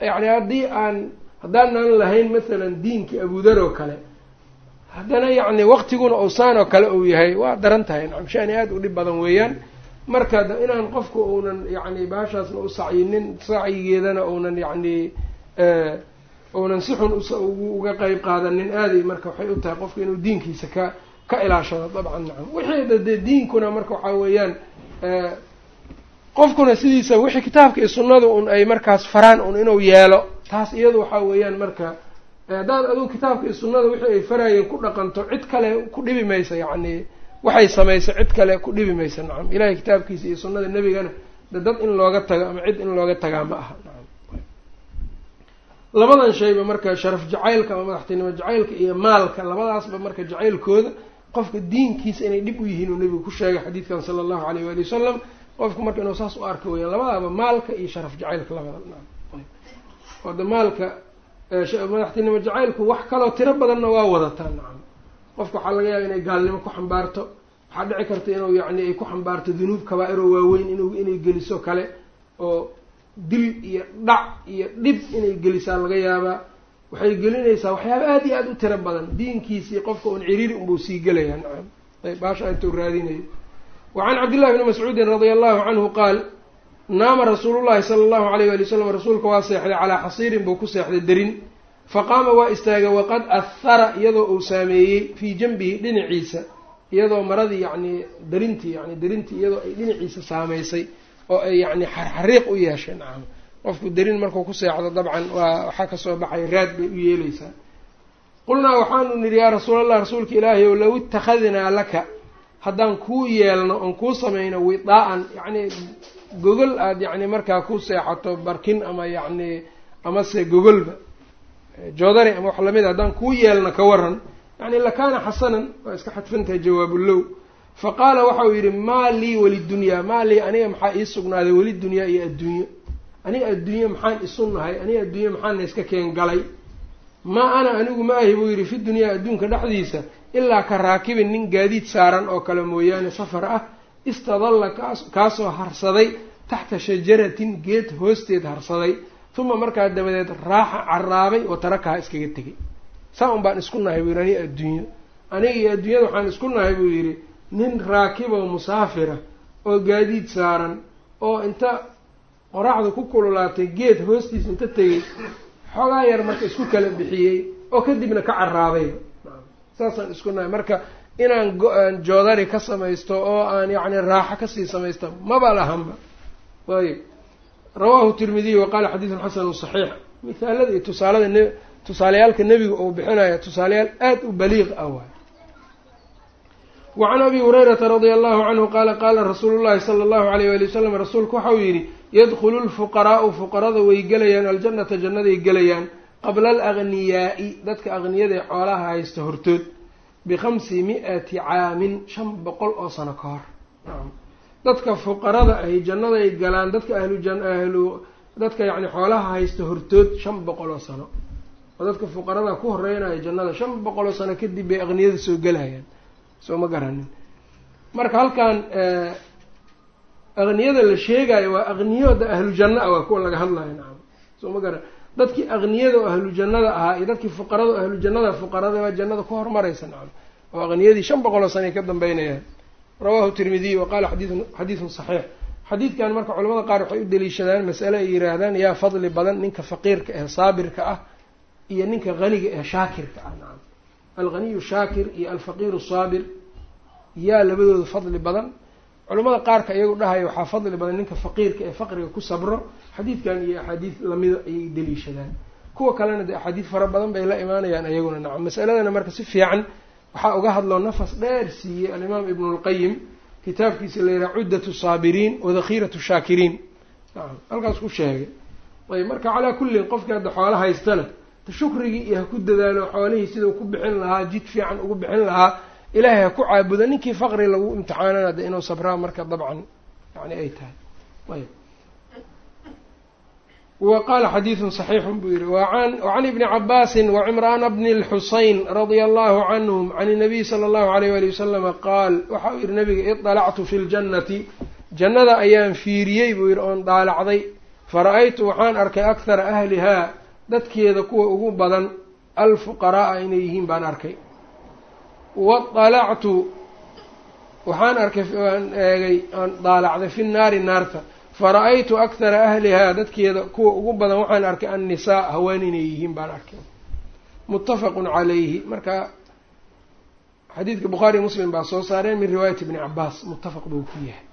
yani haddii aan haddaanan lahayn masalan diinkii abudar oo kale haddana yacni waqtiguna owsaan oo kale uu yahay waa daran tahay. Nacam shani aada u dhib badan weeyaan marka inaan qofku uunan yacni baashaasna u sacyinin sacyigeedana uunan yacni uunan si xun uga qeyb qaadanin. Aaday marka waxay u tahay qofku inuu diinkiisa ka ka ilaashado dabcan nacam. Wixii dee diinkuna marka waxaa weeyaan qofkuna sidiisa wixii kitaabka iyo sunnada un ay markaas faraan un inuu yeelo taas iyadu waxaa weeyaan marka haddaad adigu kitaabka iyo sunnada wixii ay faraayeen ku dhaqanto cid kale ku dhibi maysa yacni waxay samaysa cid kale ku dhibi maysa nacam ilahay kitaabkiisa iyo sunnada nebigana de dad in looga tago ama cid in looga tagaa ma aha nacam labadan shayba marka sharaf jacaylka ama madaxtinimo jacaylka iyo maalka labadaasba marka jacaylkooda qofka diinkiisa inay dhib u yihiin uu nebigu ku sheegay xadiidkan sala allahu alayh waali wasalam qofku marka inuu saas u arka weyaan labadaaba maalka iyo sharaf jacaylka labada oda maalka madaxtinimo jacaylku wax kaloo tiro badanna waa wadataa nacam qofka waxaa laga yaaba inay gaalnimo ku xambaarto. Waxaa dhici karta inuu yacni ay ku xambaarto dunuub kabaa-ir oo waaweyn inu inay geliso kale oo dil iyo dhac iyo dhib inay gelisaa laga yaabaa. Waxay gelinaysaa waxyaaba aada iyo aada u tiro badan. Diinkiisii qofka un ciriiri unbuu sii gelayaa. Nacam. Ayb baasha intuu raadinayo. Wa can cabdillahi bni mascuudin radia allahu canhu qaal naama rasuulu llahi sala allahu alayh wali wasalam rasuulka waa seexday calaa xasiirin buu ku seexday derin faqaama waa istaagay waqad ahara iyadoo uu saameeyey fii janbihi dhinaciisa iyadoo maradii yacni derintii yani derintii iyadoo ay dhinaciisa saameysay oo ay yacni xarxariiq u yeeshay nacam qofku derin markuu ku seexdo dabcan waa waxaa ka soo baxay raad bay u yeeleysaa qulnaa waxaanu nidhi yaa rasuulallah rasuulka ilaahay ow low ittakhadnaa laka haddaan kuu yeelno oon kuu samayno widaa-an yacni gogol aada yacni markaa ku seexato barkin ama yacni amase gogolba joodari ama wax la mid a haddaan kuu yeelno ka waran yacni lakaana xasanan waa iska xadfantahay jawaabulow. Fa qaala waxa uu yidhi maa lii welidunyaa maa lii aniga maxaa ii sugnaaday welidunyaa iyo adduunyo? Aniga adduunye maxaan isu nahay aniga adduunye maxaana iska keen galay? Maa ana anigu ma ahi? Buu yidhi fi dunyaa adduunka dhexdiisa ilaa ka raakibin nin gaadiid saaran oo kale mooyaane safar ah istadalla kaas kaasoo harsaday taxta shajaratin geed hoosteed harsaday uma markaa dabadeed raaxa caraabay oo tarakaha iskaga tegay. Saa un baan isku nahay buu yidhi aniga adduunyo. Aniga iyo adduunyada waxaan isku nahay buu yidhi nin raakiboo musaafira oo gaadiid saaran oo inta qoraxda ku kululaatay geed hoostiisa inta tegey xoogaa yar marka isku kala bixiyey oo kadibna ka caraabay. Saasaan isku nahay. Marka inaan go'aan joodari ka samaysto oo aan yacni raaxo ka sii samaysto maba lahanba. Ayb rawaahu tirmidiy wa qaala xadiidun xasanu saxiix. Mithaalada iyo tusaalada n tusaaleyaalka nebiga uu bixinaya tusaalayaal aada u baliiq ah waay. Wacan abi hurayrata radia allahu canhu qaala qaala rasuulu llahi sala allahu alayh wali wasalam rasuulku waxau yidhi yadkhulu lfuqaraau fuqarada way gelayaan aljannata jannaday gelayaan qabla alagniyaai dadka aqniyada ee xoolaha haysta hortood bikhamsi mi-ati caamin shan boqol oo sano ka hor dadka fuqarada ahy jannaday galaan dadka ahluahlu dadka yacni xoolaha haysta hortood shan boqol oo sano. Oo dadka fuqarada ku horeynaya jannada shan boqol oo sano kadib bay aqniyada soo gelayaan soo ma garanin. Marka halkan aqniyada la sheegayo waa aqniyooda ahlu janna ah waa kuwa laga hadlayo nacam soo ma garan dadkii aqniyada oo ahlu jannada ahaa iyo dadkii fuqarada oo ahlu jannada fuqarada waa jannada ku horumaraysa nacam oo aqniyadii shan boqol oo sanay ka dambeynayaan rawahu tirmidiy wa qaala xadiiun xadiidun saxiix. Xadiidkan marka culamada qaar waxay u daliishadaan masale ay yihaahdaan yaa fadli badan ninka faqiirka ee saabirka ah iyo ninka haniga ee shaakirka ah. Nacam alghaniyu shaakir iyo alfaqiiru saabir. Yaa labadooda fadli badan. Culamada qaarka iyagu dhahaya waxaa fadli badan ninka faqiirka ee faqriga ku sabro. Xadiidkan iyo axaadiid lamida ayay daliishadaan kuwa kalena dee axaadiid fara badan bay la imaanayaan ayaguna nacam masaladana marka si fiican waxaa uga hadloo nafas dheer siiyey alimaam ibnu lqayim kitaabkiisa la yidhaha cuddatu saabiriin wadakhiiratu shaakiriin. Halkaas ku sheegay. Ayb marka calaa kullin qofkii hadda xoolo haystana shukrigii iyo ha ku dadaalo xoolihii sidau ku bixin lahaa jid fiican ugu bixin lahaa ilaahay ha ku caabudo ninkii faqri lagu imtixaanana de inuu sabraa marka dabcan yani ay tahay. Ayb wa qaala xadiidun saxiixun buu yihi wacan ibni cabaasin wacimraana bni lxuseyn radia allahu canhum can inabiy sala allahu alayh wali wasalama qaal waxa uu yihi nabiga idalactu fi ljannati jannada ayaan fiiriyey buu yihi oon daalacday. Fara-aytu waxaan arkay akhara ahlihaa dadkeeda kuwa ugu badan alfuqaraaa inay yihiin baan arkay. Wadalactu waxaan arkay aan eegay aan daalacday fi nnaari naarta fara-aytu akhara ahlihaa dadkeeda kuwa ugu badan waxaan arkay annisaa haween inay yihiin baan arkay. Muttafaqun calayhi. Marka xadiidka bukhaari muslim baa soo saareen min riwaayati ibni cabaas muttafaq buu ku yahay.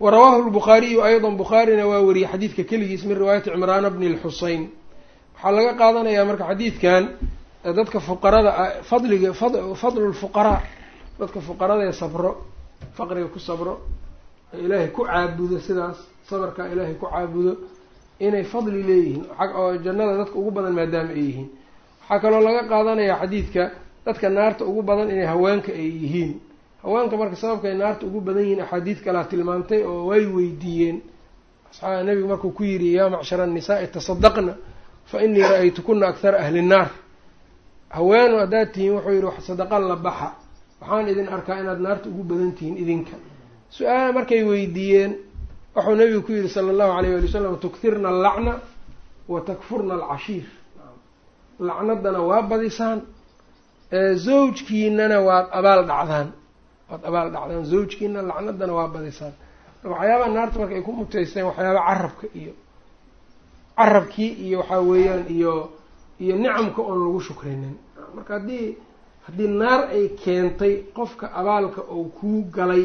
Warawaahu lbukhaariyu ayضa bukhaarina waa wariyey xadiidka keligiis min riwaayati cimraana bni lxuseyn waxaa laga qaadanayaa marka xadiidkan dadka fuqarada ah fadliga fadlu lfuqaraa dadka fuqarada ee sabro faqriga ku sabro ilaahay ku caabudo sidaas sabarkaa ilaahay ku caabudo inay fadli leeyihiin oo jannada dadka ugu badan maadaama ay yihiin. Waxaa kaloo laga qaadanayaa xadiidka dadka naarta ugu badan inay haweenka ay yihiin. Haweenka marka sababka ay naarta ugu badan yihiin axaadiid kalaa tilmaantay oo way weydiiyeen. Nebigu markuu ku yidhi yaa macshara annisaai tasadaqna fa inii ra'aytukuna akhara ahli nnaar haweenu haddaad tihiin wuxuu yidhi wax sadaqa la baxa. Waxaan idin arkaa inaad naarta ugu badan tihiin idinka su'aala markay weydiiyeen wuxuu nebigu ku yidhi sala allahu alayh wali wasalam tuktirna allacna wa takfurna alcashiir. Lacnadana waa badisaan zawjkiinana waad abaal dhacdaan. Waad abaal dhacdaan zawjkiina lacnadana waa badisaan. Waxyaabaha naarta marka ay ku mutaysteen waxyaaba carabka iyo carabkii iyo waxaa weeyaan iyo iyo nicamka oon lagu shukrinin marka haddii haddii naar ay keentay qofka abaalka oo kuu galay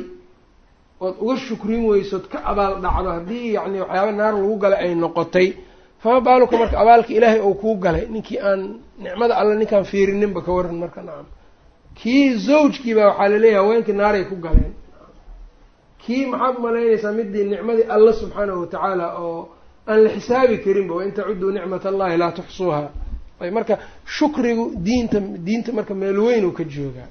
ood uga shukrin weysood ka abaal dhacdo haddii yacni waxyaaba naar lagu galay ay noqotay. Fama baaluka marka abaalka ilaahay oo kuu galay? Ninkii aan nicmada alle ninkaan fiirininba ka waran marka nacam kii zawjkiibaa waxaa la leeyahay haweenkii naaray ku galeen. Kii maxaad umalaynaysaa midii nicmadii alle subxaanahu watacaala oo aan la xisaabi karinba wain tacuduu nicmat allahi laa tuxsuuha. Marka shukrigu diinta diinta marka meel weyn uu ka joogaa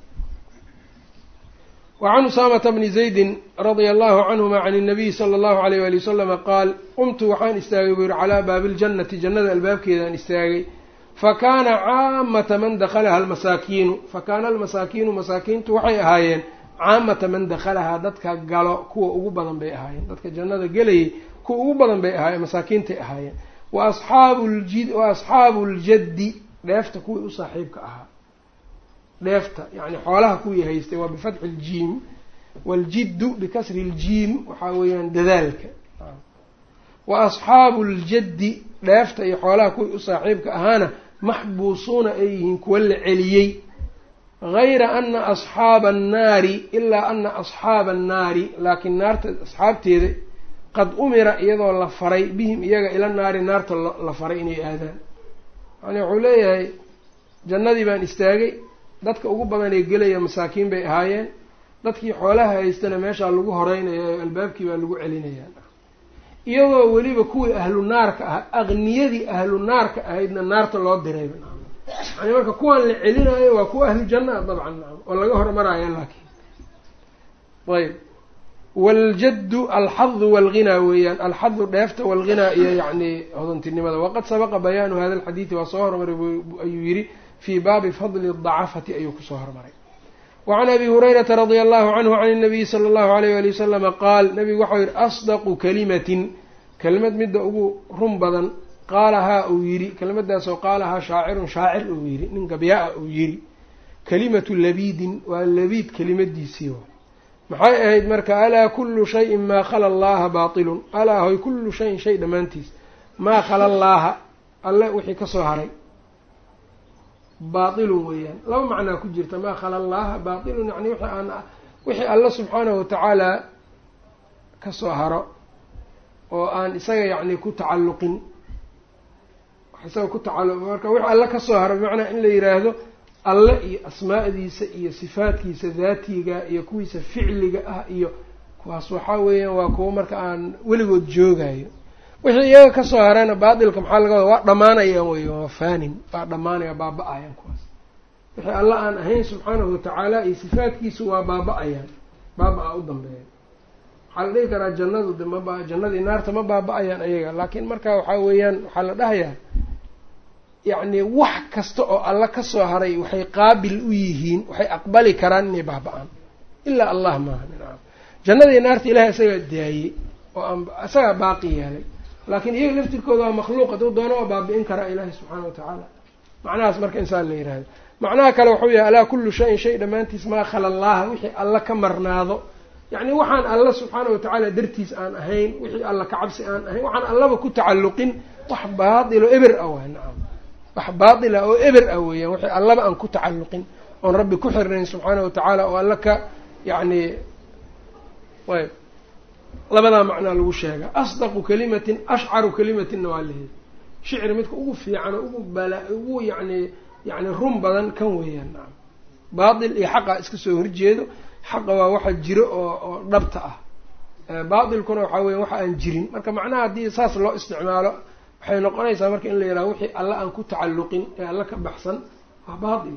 wacan usaamata bni zaydin radia allahu canhuma can اnabiyi sala allahu alayh wali wasalama qaal qumtu waxaan istaagay buu yihi calaa baabi ljannati jannada albaabkeedaan istaagay fakaana caamata man dakhalaha almasaakiinu fakaana almasaakiinu masaakiintu waxay ahaayeen caamata man dakhalahaa dadka galo kuwa ugu badan bay ahaayeen dadka jannada gelayay kuwa ugu badan bay ahaayeen masaakiintay ahaayeen wa asxaabu ljaddi dheefta kuwii u saaxiibka ahaa dheefta yani xoolaha kuwii haystay waa bifatxi ljiim waaljiddu bikasri ljiim waxaa weeyaan dadaalka. Wa asxaabu ljaddi dheefta iyo xoolaha kuwii u saaxiibka ahaana maxbuusuuna ay yihiin kuwa la celiyey. Gayra ana asxaaba annaari ilaa ana asxaaba annaari laakiin naarta asxaabteeda qad umira iyadoo la faray bihim iyaga ila naari naarta la faray inay aadaan. Yani wuxuu leeyahay jannadii baan istaagay dadka ugu badan ee gelaya masaakiin bay ahaayeen. Dadkii xoolaha haystana meeshaa lagu horeynaya albaabkii baa lagu celinayaa iyadoo weliba kuwii ahlu naarka ah aqniyadii ahlu naarka ahaydna naarta loo dirayba yani marka kuwaan la celinayo waa kuwa ahlu janna a dabcan nacam oo laga hormaraya laakiin. Ayb. Waljaddu alxadu walghinaa weeyaan. Alxadu dheefta walghinaa iyo yacni hodantinimada waqad sabaqa bayaanu hada alxadiidi waa soo hormaray ayuu yidhi fii baabi fadli dacafati ayuu ku soo hormaray. Wacan abi hurayrata radia allahu canhu can inabiyi sala allahu alayh wali wasalama qaal nabigu waxau yihi asdaqu kalimatin. Kelimad midda ugu run badan qaalahaa uu yidhi kelimadaasoo qaalahaa shaacirun shaacir uu yidhi nin gabyaa-a uu yidhi kalimatu labiidin waa labiid kelimadiisii maxay ahayd marka alaa kullu shayin maa khala allaaha baatilun. Alaa hoy kullu shayin shay dhammaantiis maa khala allaaha alle wixii ka soo haray baatilun weeyaan. Laba macnaa ku jirta maa khala allaaha baatilun yani wixii aan wixii alle subxaanahu watacaala ka soo haro oo aan isaga yacni ku tacalluqin. Isaga ku tacalluq marka wixii alle ka soo haro bimacnaa in la yiraahdo alle iyo asmaa'diisa iyo sifaadkiisa daatiga iyo kuwiisa ficliga ah iyo kuwaas waxaa weeyaan waa kuwo marka aan weligood joogayo wixii iyaga ka soo hareena baatilka maxaa laga wada waa dhammaanayaan wey waa faanin. Waa dhammaanaya baaba-ayaan kuwaas. Wixii alle aan ahayn subxaanahu watacaala iyo sifaadkiisu waa baaba-ayaan. Baaba-a u dambeeya. Waxaa la dhihi karaa jannadu de jannadii naarta ma baaba-ayaan ayaga. Laakiin marka waxaa weeyaan waxaa la dhahayaa yacni wax kasta oo alla ka soo haray waxay qaabil u yihiin waxay aqbali karaan inay baaba-aan. Ilaa allah maaha jannadii naarta ilahay isagaa daayey oo aan isagaa baaqi yeelay laakiin iyaga laftirkooda waa makhluuq hadduu doono waa baabi'in karaa ilaahi subxaana wa tacaala. Macnahaas marka insaan la yihahdo macnaha kale wuxuu yahay alaa kullu shayin shay dhammaantiis maa khala allaha wixii alla ka marnaado. Yacni waxaan alla subxaana wa tacaala dartiis aan ahayn wixii alla kacabsi aan ahayn waxaan allaba ku tacalluqin. Wax baatilo eber ah waay nacam. Wax baatila oo eber ah weeyaan wixii allaba aan ku tacalluqin. Oon rabbi ku xirnayn subxaana wa tacaala oo alla ka yacni ayb labadaa macnaa lagu sheegaa asdaqu kalimatin ashcaru kalimatinna waa laheed shicri midka ugu fiican oo ugu bala ugu yacni yacni run badan kan weeyaan nacam baatil iyo xaqa iska soo horjeedo xaqa waa waxa jiro oo oo dhabta ah. Baatilkuna waxaa weya waxa aan jirin. Marka macnaha haddii saas loo isticmaalo waxay noqonaysaa marka in la yidhaha wixii alla aan ku tacalluqin ee alla ka baxsan waa baatil.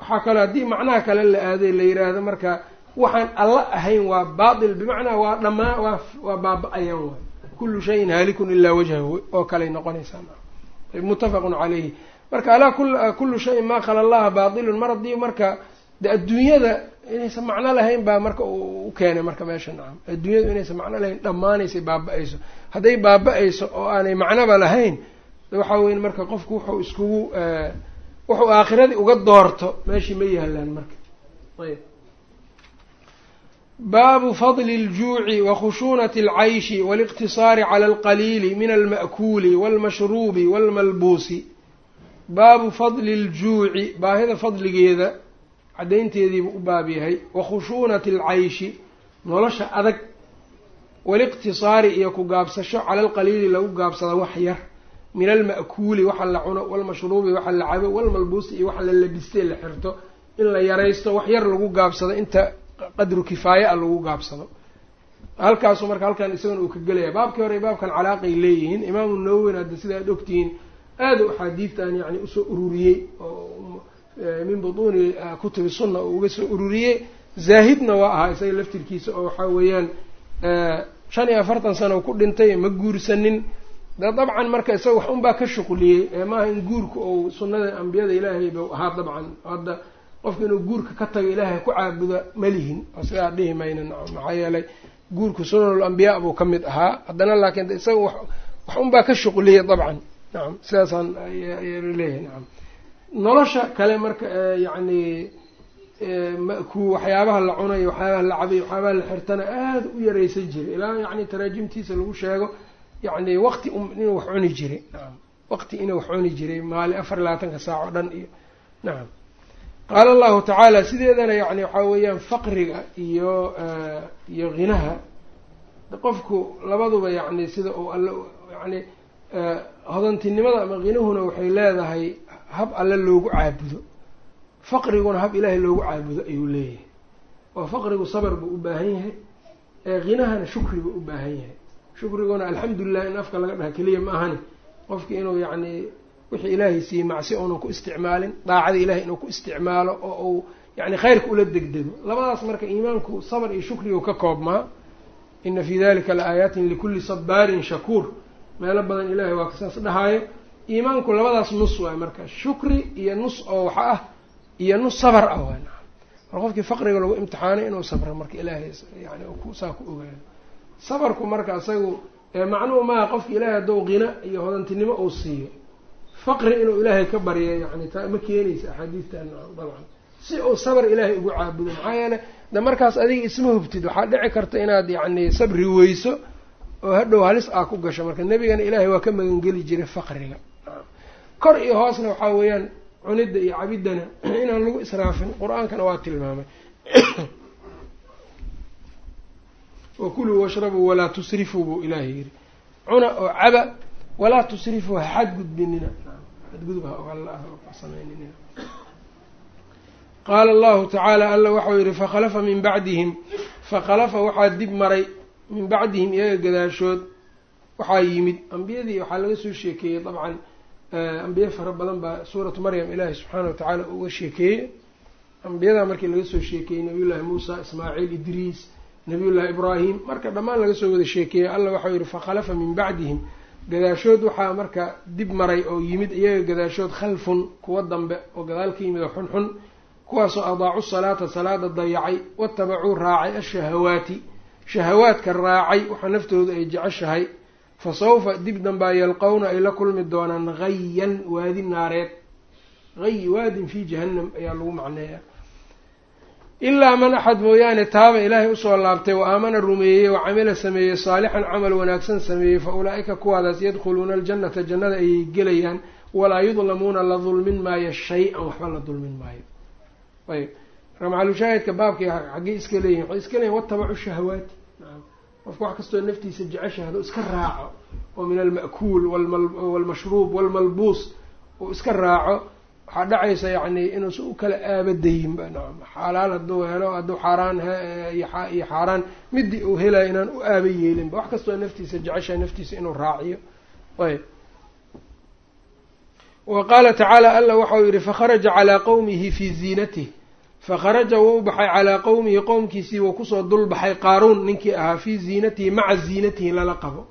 Waxaa kaloo haddii macnaha kale la aaday la yidhaahdo marka waxaan alla ahayn waa baatil bimacnaa waa dhamaa waa baaba-ayaan waay. Kullu shayin haalikun ilaa wajhahu oo kaley noqonaysaa muttafaqun calayhi. Marka alaa kullu shayin maa khala allaha baatilun mar haddii marka de adduunyada inaysan macno lahayn baa marka u keenay marka meesha nacam adduunyadu inaysan macno lahayn dhammaanaysay baaba-ayso hadday baaba-ayso oo aanay macnoba lahayn waxaa weyn marka qofku wuxuu iskugu wuxuu aakhiradii uga doorto meeshii ma yaalaan marka. Ayb baabu fadli اljuuci wa khushuunati اlcayshi wاliqtisaari cala alqaliili min alma'kuuli wاlmashruubi wاlmalbuusi baabu fadli اljuuci baahida fadligeeda caddaynteediibuu u baab yahay wa khushuunati alcayshi nolosha adag waliqtisaari iyo ku gaabsasho cala alqaliili lagu gaabsado wax yar min alma'kuuli waxa la cuno walmashruubi waxa la cabo walmalbuusi iyo waxa la labistee la xirto in la yaraysto wax yar lagu gaabsado inta qadru kifaaya a lagu gaabsado. Halkaasu marka halkan isagana uu ka gelaya baabkii hore baabkan calaaqay leeyihiin. Imaamu nawowin hadda sida ad ogtihiin. Aada u axaadiidtan yani u soo ururiyey oo min butuuni kutubi sunna uga soo ururiyey. Zaahidna waa ahaa isaga laftirkiisa oo waxaa weeyaan shan iyo afartan sano ku dhintay ma guursanin. De dabcan marka isaga wax unbaa ka shuqliyey ee maaha in guurka ou sunnada ambiyada ilaahay ba ahaa dabcan. Hadda qofka inuu guurka ka tago ilaahay ku caabuda malihin oo sidaa dhihi mayna maxaa yeelay guurku sunanul ambiyaa buu ka mid ahaa. Haddana laakiin isaga wax unbaa ka shuqliyey dabcan. Nacam sidaasaan ayaa leeyahay nacam. Nolosha kale marka yacni ku waxyaabaha la cunayo waxyaabaha la cabay waxyaabaha la xirtana aada u yareysan jiray. Ilaa yacni taraajimtiisa lagu sheego yacni waqti inuu wax cuni jiray. Nacam waqti inuu wax cuni jiray maali afar iyo labaatanka saac oo dhan iyo nacam qaala allahu tacaala sideedana yacni waxaa weeyaan faqriga iyo iyo hinaha qofku labaduba yacni sida uu alle yacni hodantinimada ama hinahuna waxay leedahay hab alle loogu caabudo. Faqriguna hab ilaahay loogu caabudo ayuu leeyahay. Oo faqrigu sabar buu u baahan yahay ee hinahana shukri buu u baahan yahay. Shukriguna alxamdulilah in afka laga dhaha keliya ma ahani. Qofki inuu yacni wixii ilaahay siiyey macsi uunan ku isticmaalin daacada ilahay inuu ku isticmaalo oo uu yani khayrka ula degdego. Labadaas marka iimaanku sabr iyo shukrigu ka koobmaa ina fii dalika la aayaatin likulli sabaarin shakuur. Meelo badan ilahay waa kasaas dhahaayo. Iimaanku labadaas nus waay marka shukri iyo nus oo waxa ah iyo nus sabr ah waa mar qofkii faqriga lagu imtixaanay inuu sabro marka ilaahay yani saa ku ogaado. Sabarku marka isagu macnuhu maaha qofka ilaahay hadduu qina iyo hodantinimo uu siiyo faqri inuu ilaahay ka barya yani taa ma keenaysa axaadiistan dabcan. Si uu sabr ilaahay ugu caabudo maxaa yeele de markaas adiga isma hubtid waxaa dhici karta inaad yacni sabri weyso oo hadhow halis aa ku gasho. Marka nebigana ilaahay waa ka magangeli jiray faqriga. Kor iyo hoosna waxaa weeyaan cunidda iyo cabiddana inaan lagu israafin qur'aankana waa tilmaamay. Wakuluu washrabuu walaa tusrifuu buu ilaahay yidhi. Cuna oo caba walaa tusrifuu ha xadgudbinina xadgudub ha sameynina qaala allahu tacaala alla waxau yihi fakhalafa min bacdihim. Fakhalafa waxaa dib maray min bacdihim iyaga gadaashood. Waxaa yimid ambiyadii waxaa laga soo sheekeeyey dabcan ambiye fara badan baa suuratu maryam ilaahi subxaana wa tacaala uga sheekeeyey. Ambiyadaa markii laga soo sheekeeyey nabiyullaahi muusa ismaaciil idriis nabiyullaahi ibraahim marka dhammaan laga soo wada sheekeeyey alla waxau yihi fakhalafa min bacdihim gadaashood waxaa marka dib maray oo yimid iyaga gadaashood khalfun kuwa dambe oo gadaal ka yimid oo xunxun kuwaasoo adaacu salaata salaada dayacay watabacuu raacay ashahawaati. Shahawaadka raacay waxaa naftooda ay jeceshahay. Fa sawfa dib dambaa yalqowna ay la kulmi doonaan hayan waadi naareed. Hay waadin fii jahannam ayaa lagu macneeyaa ilaa man axad mooyaane taaba ilaahay u soo laabtay wa aamana rumeeyey wa camila sameeyey saalixan camal wanaagsan sameeyey fa ulaa-ika kuwaadaas yadkhuluuna aljannata jannada ayay gelayaan walaa yudlamuuna la dulmin maayo shay-an waxba la dulmin maayo ayb marka maxalushaahidka baabkii xaggey iska leeyihiin waxay iska leeyihiin watabacu shahawaati qofka wax kastoo naftiisa jecesha haduu iska raaco oo min alma'kuul waalmashruub waalmalbuus uu iska raaco waxaa dhacaysa yacni inuusa u kala aabadayinba nacam. Xalaal hadduu helo hadduu xaaraan iyo xaaraan midii uu helayo inaan u aaba yeelinba wax kastoo naftiisa jecesha naftiisa inuu raaciyo. Ayb wa qaala tacaala alla waxau yihi fakharaja calaa qowmihi fii ziinatih fakharaja wuu baxay calaa qowmihi qowmkiisii wuu ku soo dulbaxay qaaruun ninkii ahaa fii ziinatihi maca ziinatihi lala qabo.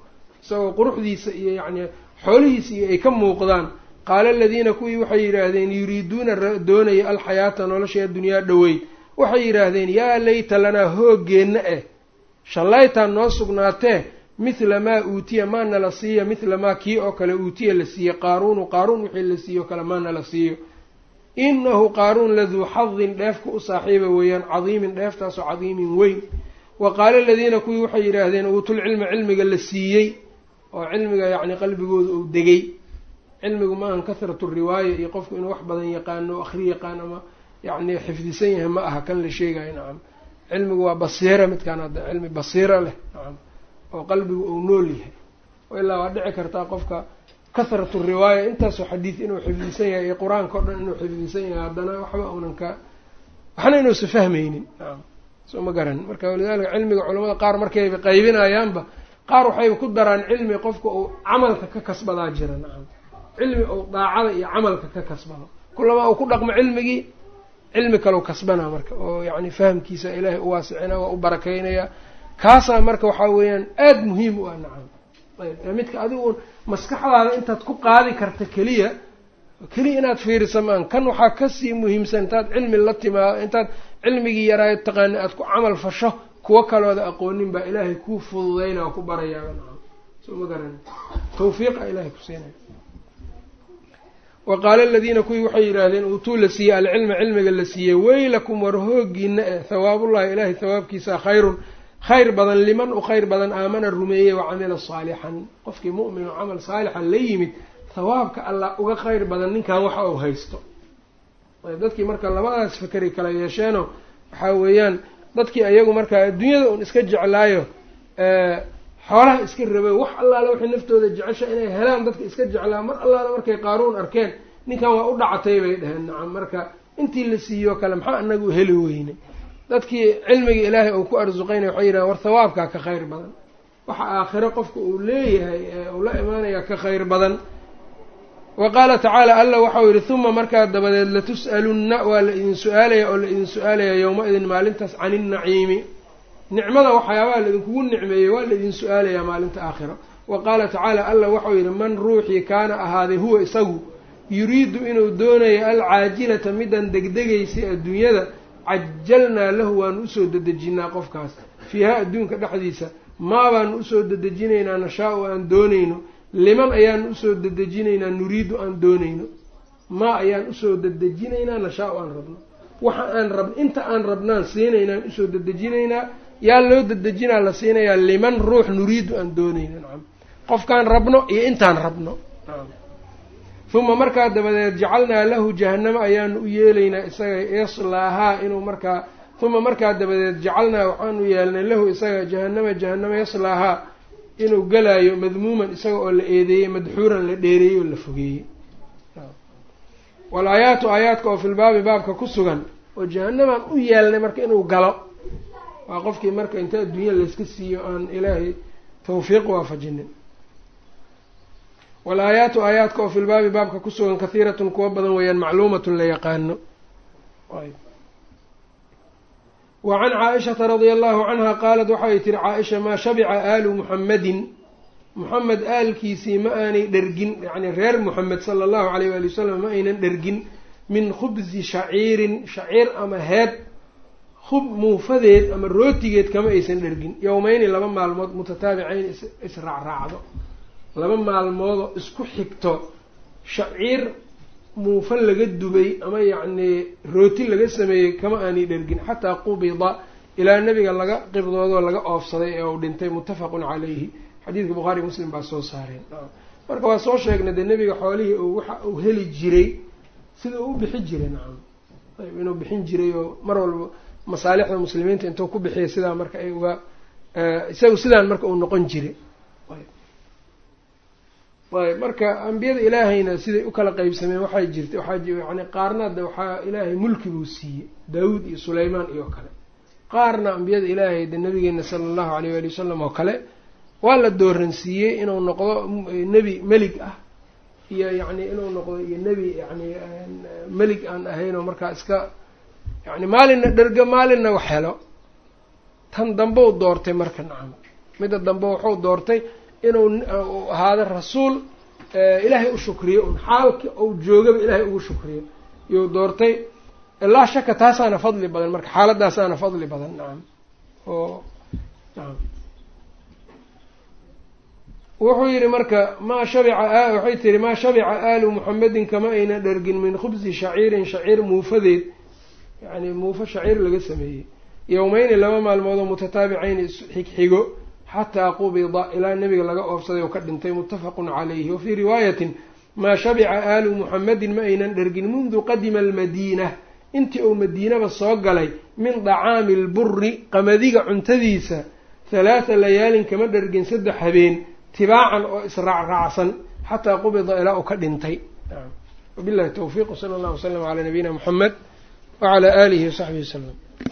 Isagoo quruxdiisa iyo yacni xoolihiisa ay ka muuqdaan qaala aladiina kuwii waxay yidhaahdeen yuriiduuna doonaya alxayaata nolosha adunyaa dhoweyd. Waxay yidhaahdeen yaa layta lanaa hooggeenna eh shallaytaan noo sugnaatee mithla maa uutiya maa nala siiya mithla maa kii oo kale uutiya la siiye qaaruunu qaaruun wixii la siiyo kale maa nala siiyo. Inahu qaaruun laduu xadin dheefka u saaxiiba weeyaan cadiimin dheeftaasoo cadiimin weyn. Wa qaala aladiina kuwii waxay yidhaahdeen uutul cilma cilmiga la siiyey oo cilmiga yacni qalbigooda uu degay cilmigu maahan kahratu riwaaya iyo qofku inuu wax badan yaqaano o akhri yaqaan ama yacni xifdisan yahay ma aha kan la sheegayo nacam cilmigu waa basiira midkaan hadda cilmi basiira leh nacam oo qalbigu uu nool yahay. Ilaa waa dhici kartaa qofka kahratu riwaaya intaasoo xadiid inuu xifdisan yahay iyo qur'aanka o dhan inuu xifdisan yahay haddana waxba unan ka waxna inuusa fahmaynin nacam soo ma garan. Marka walidaalika cilmiga culamada qaar markayba qaybinayaanba qaar waxayba ku daraan cilmi qofka uu camalka ka kasbadaa jira nacam cilmi uu daacada iyo camalka ka kasbado. Kulamaa uu ku dhaqmo cilmigii cilmi kalau kasbanaa marka oo yacni fahamkiisa ilaahay u waasicina waa u barakaynaya. Kaasaa marka waxaa weeyaan aada muhiim u ah nacam. Ayb midka adigu maskaxdaada intaad ku qaadi karta keliya keliya inaad fiirisa maan kan waxaa ka sii muhiimsan intaad cilmi la timaado intaad cilmigii yaraayo taqaani aada ku camal fasho kuwo kalooda aqoonin baa ilaahay kuu fududayna oo ku barayaaba nacam. Soo ma garan. Tawfiiqa ilaahay ku siinaya wa qaala aladiina kuwii waxay yidhaahdeen uutuu la siiyey alcilma cilmiga la siiyey weylakum war hoogiina eh hawaabullahi ilaahay hawaabkiisa khayrun khayr badan liman u khayr badan aamana rumeeyey wa camila saalixan qofkii mu'min oo camal saalixan la yimid hawaabka allah uga khayr badan ninkan waxa uu haysto. Dadkii marka labadaas fikri kala yeesheenoo waxaa weeyaan dadkii ayagu markaa adduunyada un iska jeclaayo xoolaha iska rabay wax allaale waxay naftooda jecesha inay helaan dadka iska jeclaa mar allaale markay qaaruun arkeen ninkan waa u dhacatay bay dhaheen. Nacam marka intii la siiyoo kale maxaa anagu heli weynay dadkii cilmiga ilaahay uu ku arsuqayna waxay yidhahan war hawaabkaa ka khayr badan. Waxa aakhiro qofka uu leeyahay ee uu la imaanaya ka khayr badan. Wa qaala tacaala alla waxau yihi huma markaa dabadeed latus'alunna waa la idin su'aalaya oo la idin su'aalaya yowma-idin maalintaas cani innaciimi nicmada waxyaabaha laidinkugu nicmeeyey waa laidin su'aalayaa maalinta aakhiro wa qaala tacaala alla waxau yidhi man ruuxii kaana ahaaday huwa isagu yuriidu inuu doonayo alcaajilata midan degdegaysay adduunyada cajalnaa lahu waanu u soo dedejinaa qofkaas. Fiiha adduunka dhexdiisa maa baanu u soo dedejinaynaa nashaa-u aan doonayno liman ayaanu u soo dedejinaynaa nuriidu aan doonayno. Maa ayaan u soo dedejinaynaa nashaa-u aan rabno. Waxa aan rab inta aan rabnaan siinaynaan u soo dedejinaynaa yaa loo dedejinaa la siinayaa liman ruux nuriidu aan doonayno nacam qofkaan rabno iyo intaan rabno. Uma markaa dabadeed jacalnaa lahu jahanamo ayaanu u yeelaynaa isaga yaslaahaa inuu markaa uma markaa dabadeed jacalnaa waxaanu yeelnay lahu isaga jahanama jahanamo yaslaahaa inuu galaayo madmuuman isaga oo la eedeeyey madxuuran la dheereeyey oo la fogeeyey. Wal-aayaatu aayaadka oo filbaabi baabka ku sugan oo jahanamaan u yeelnay marka inuu galo waa qofkii marka inta adduunya layska siiyo aan ilaahay tawfiiq waafajinin. Wal-aayaatu aayaadka oo filbaabi baabka ku sugan kahiiratun kuwa badan weeyaan macluumatun la yaqaano. Wa can caa-ishata radia allahu canha qaalat waxay tihi caa-isha maa shabica aalu muxammadin muxamed aalkiisii ma aanay dhergin yacni reer muxamed sala allahu alayh waali wasalam ma aynan dhergin min khubsi shaciirin shaciir ama heed hub muufadeed ama rootigeed kama aysan dhergin. Yowmeyni laba maalmood mutataabicayn israacraacdo. Laba maalmoodoo isku xigto shaciir muufa laga dubay ama yacnii rooti laga sameeyey kama aanay dhergin. Xataa qubida ilaa nebiga laga qibdoodoo laga oofsaday ee uu dhintay muttafaqun calayhi. Xadiidka bukhaari muslim baa soo saareen. Marka waa soo sheegnay dee nebiga xoolihii waxa uu heli jiray sida uu u bixin jiray nacam ayb inuu bixin jiray oo mar walba masaalixda muslimiinta intuu ku bixiya sidaa marka ay uga isagu sidaan marka uu noqon jiray. Ayb marka ambiyada ilaahayna siday u kala qeybsameen waxaa yani qaarna de waxaa ilaahay mulki buu siiyey daawuud iyo sulaymaan iyo kale. Qaarna ambiyada ilaahay de nabigeena sala allahu alayh waali wasalam oo kale waa la dooransiiyey inuu noqdo nebi melig ah. Iyo yacni inuu noqdo iyo nebi yani melig aan ahaynoo markaa iska yani maalinna dherga maalinna wax helo. Tan dambe u doortay marka nacam midda dambe wuxuu doortay inuu ahaado rasuul ilaahay u shukriyo. Un xaalka uu joogaba ilaahay ugu shukriyo. Iyuu doortay laa shaka taasaana fadli badan. Marka xaaladaasaana fadli badan nacam oo nacam wuxuu yihi marka maa shabica waxay tihi maa shabica aalu muxamedin kama ayna dhergin min khubsi shaciirin shaciir muufadeed yani muufa shaciir laga sameeyey. Yowmeyni laba maalmoodoo mutataabicayn xigxigo xataa qubida ilaa nebiga laga oofsaday oo ka dhintay muttafaqun calayhi. Wafii riwaayatin maa shabica aalu muxamedin ma aynan dhergin mundu qadima almadiina. Intii uu madiinaba soo galay min dacaami lburi qamadiga cuntadiisa halaatha layaalin kama dhergin saddex habeen tibaacan oo israacraacsan xataa qubida ilaa uu ka dhintay. Wabillahi towfiiq wsala allahu wasalam calaa nabiyina muxamed wacalaa aalihi wasaxbihi wasalam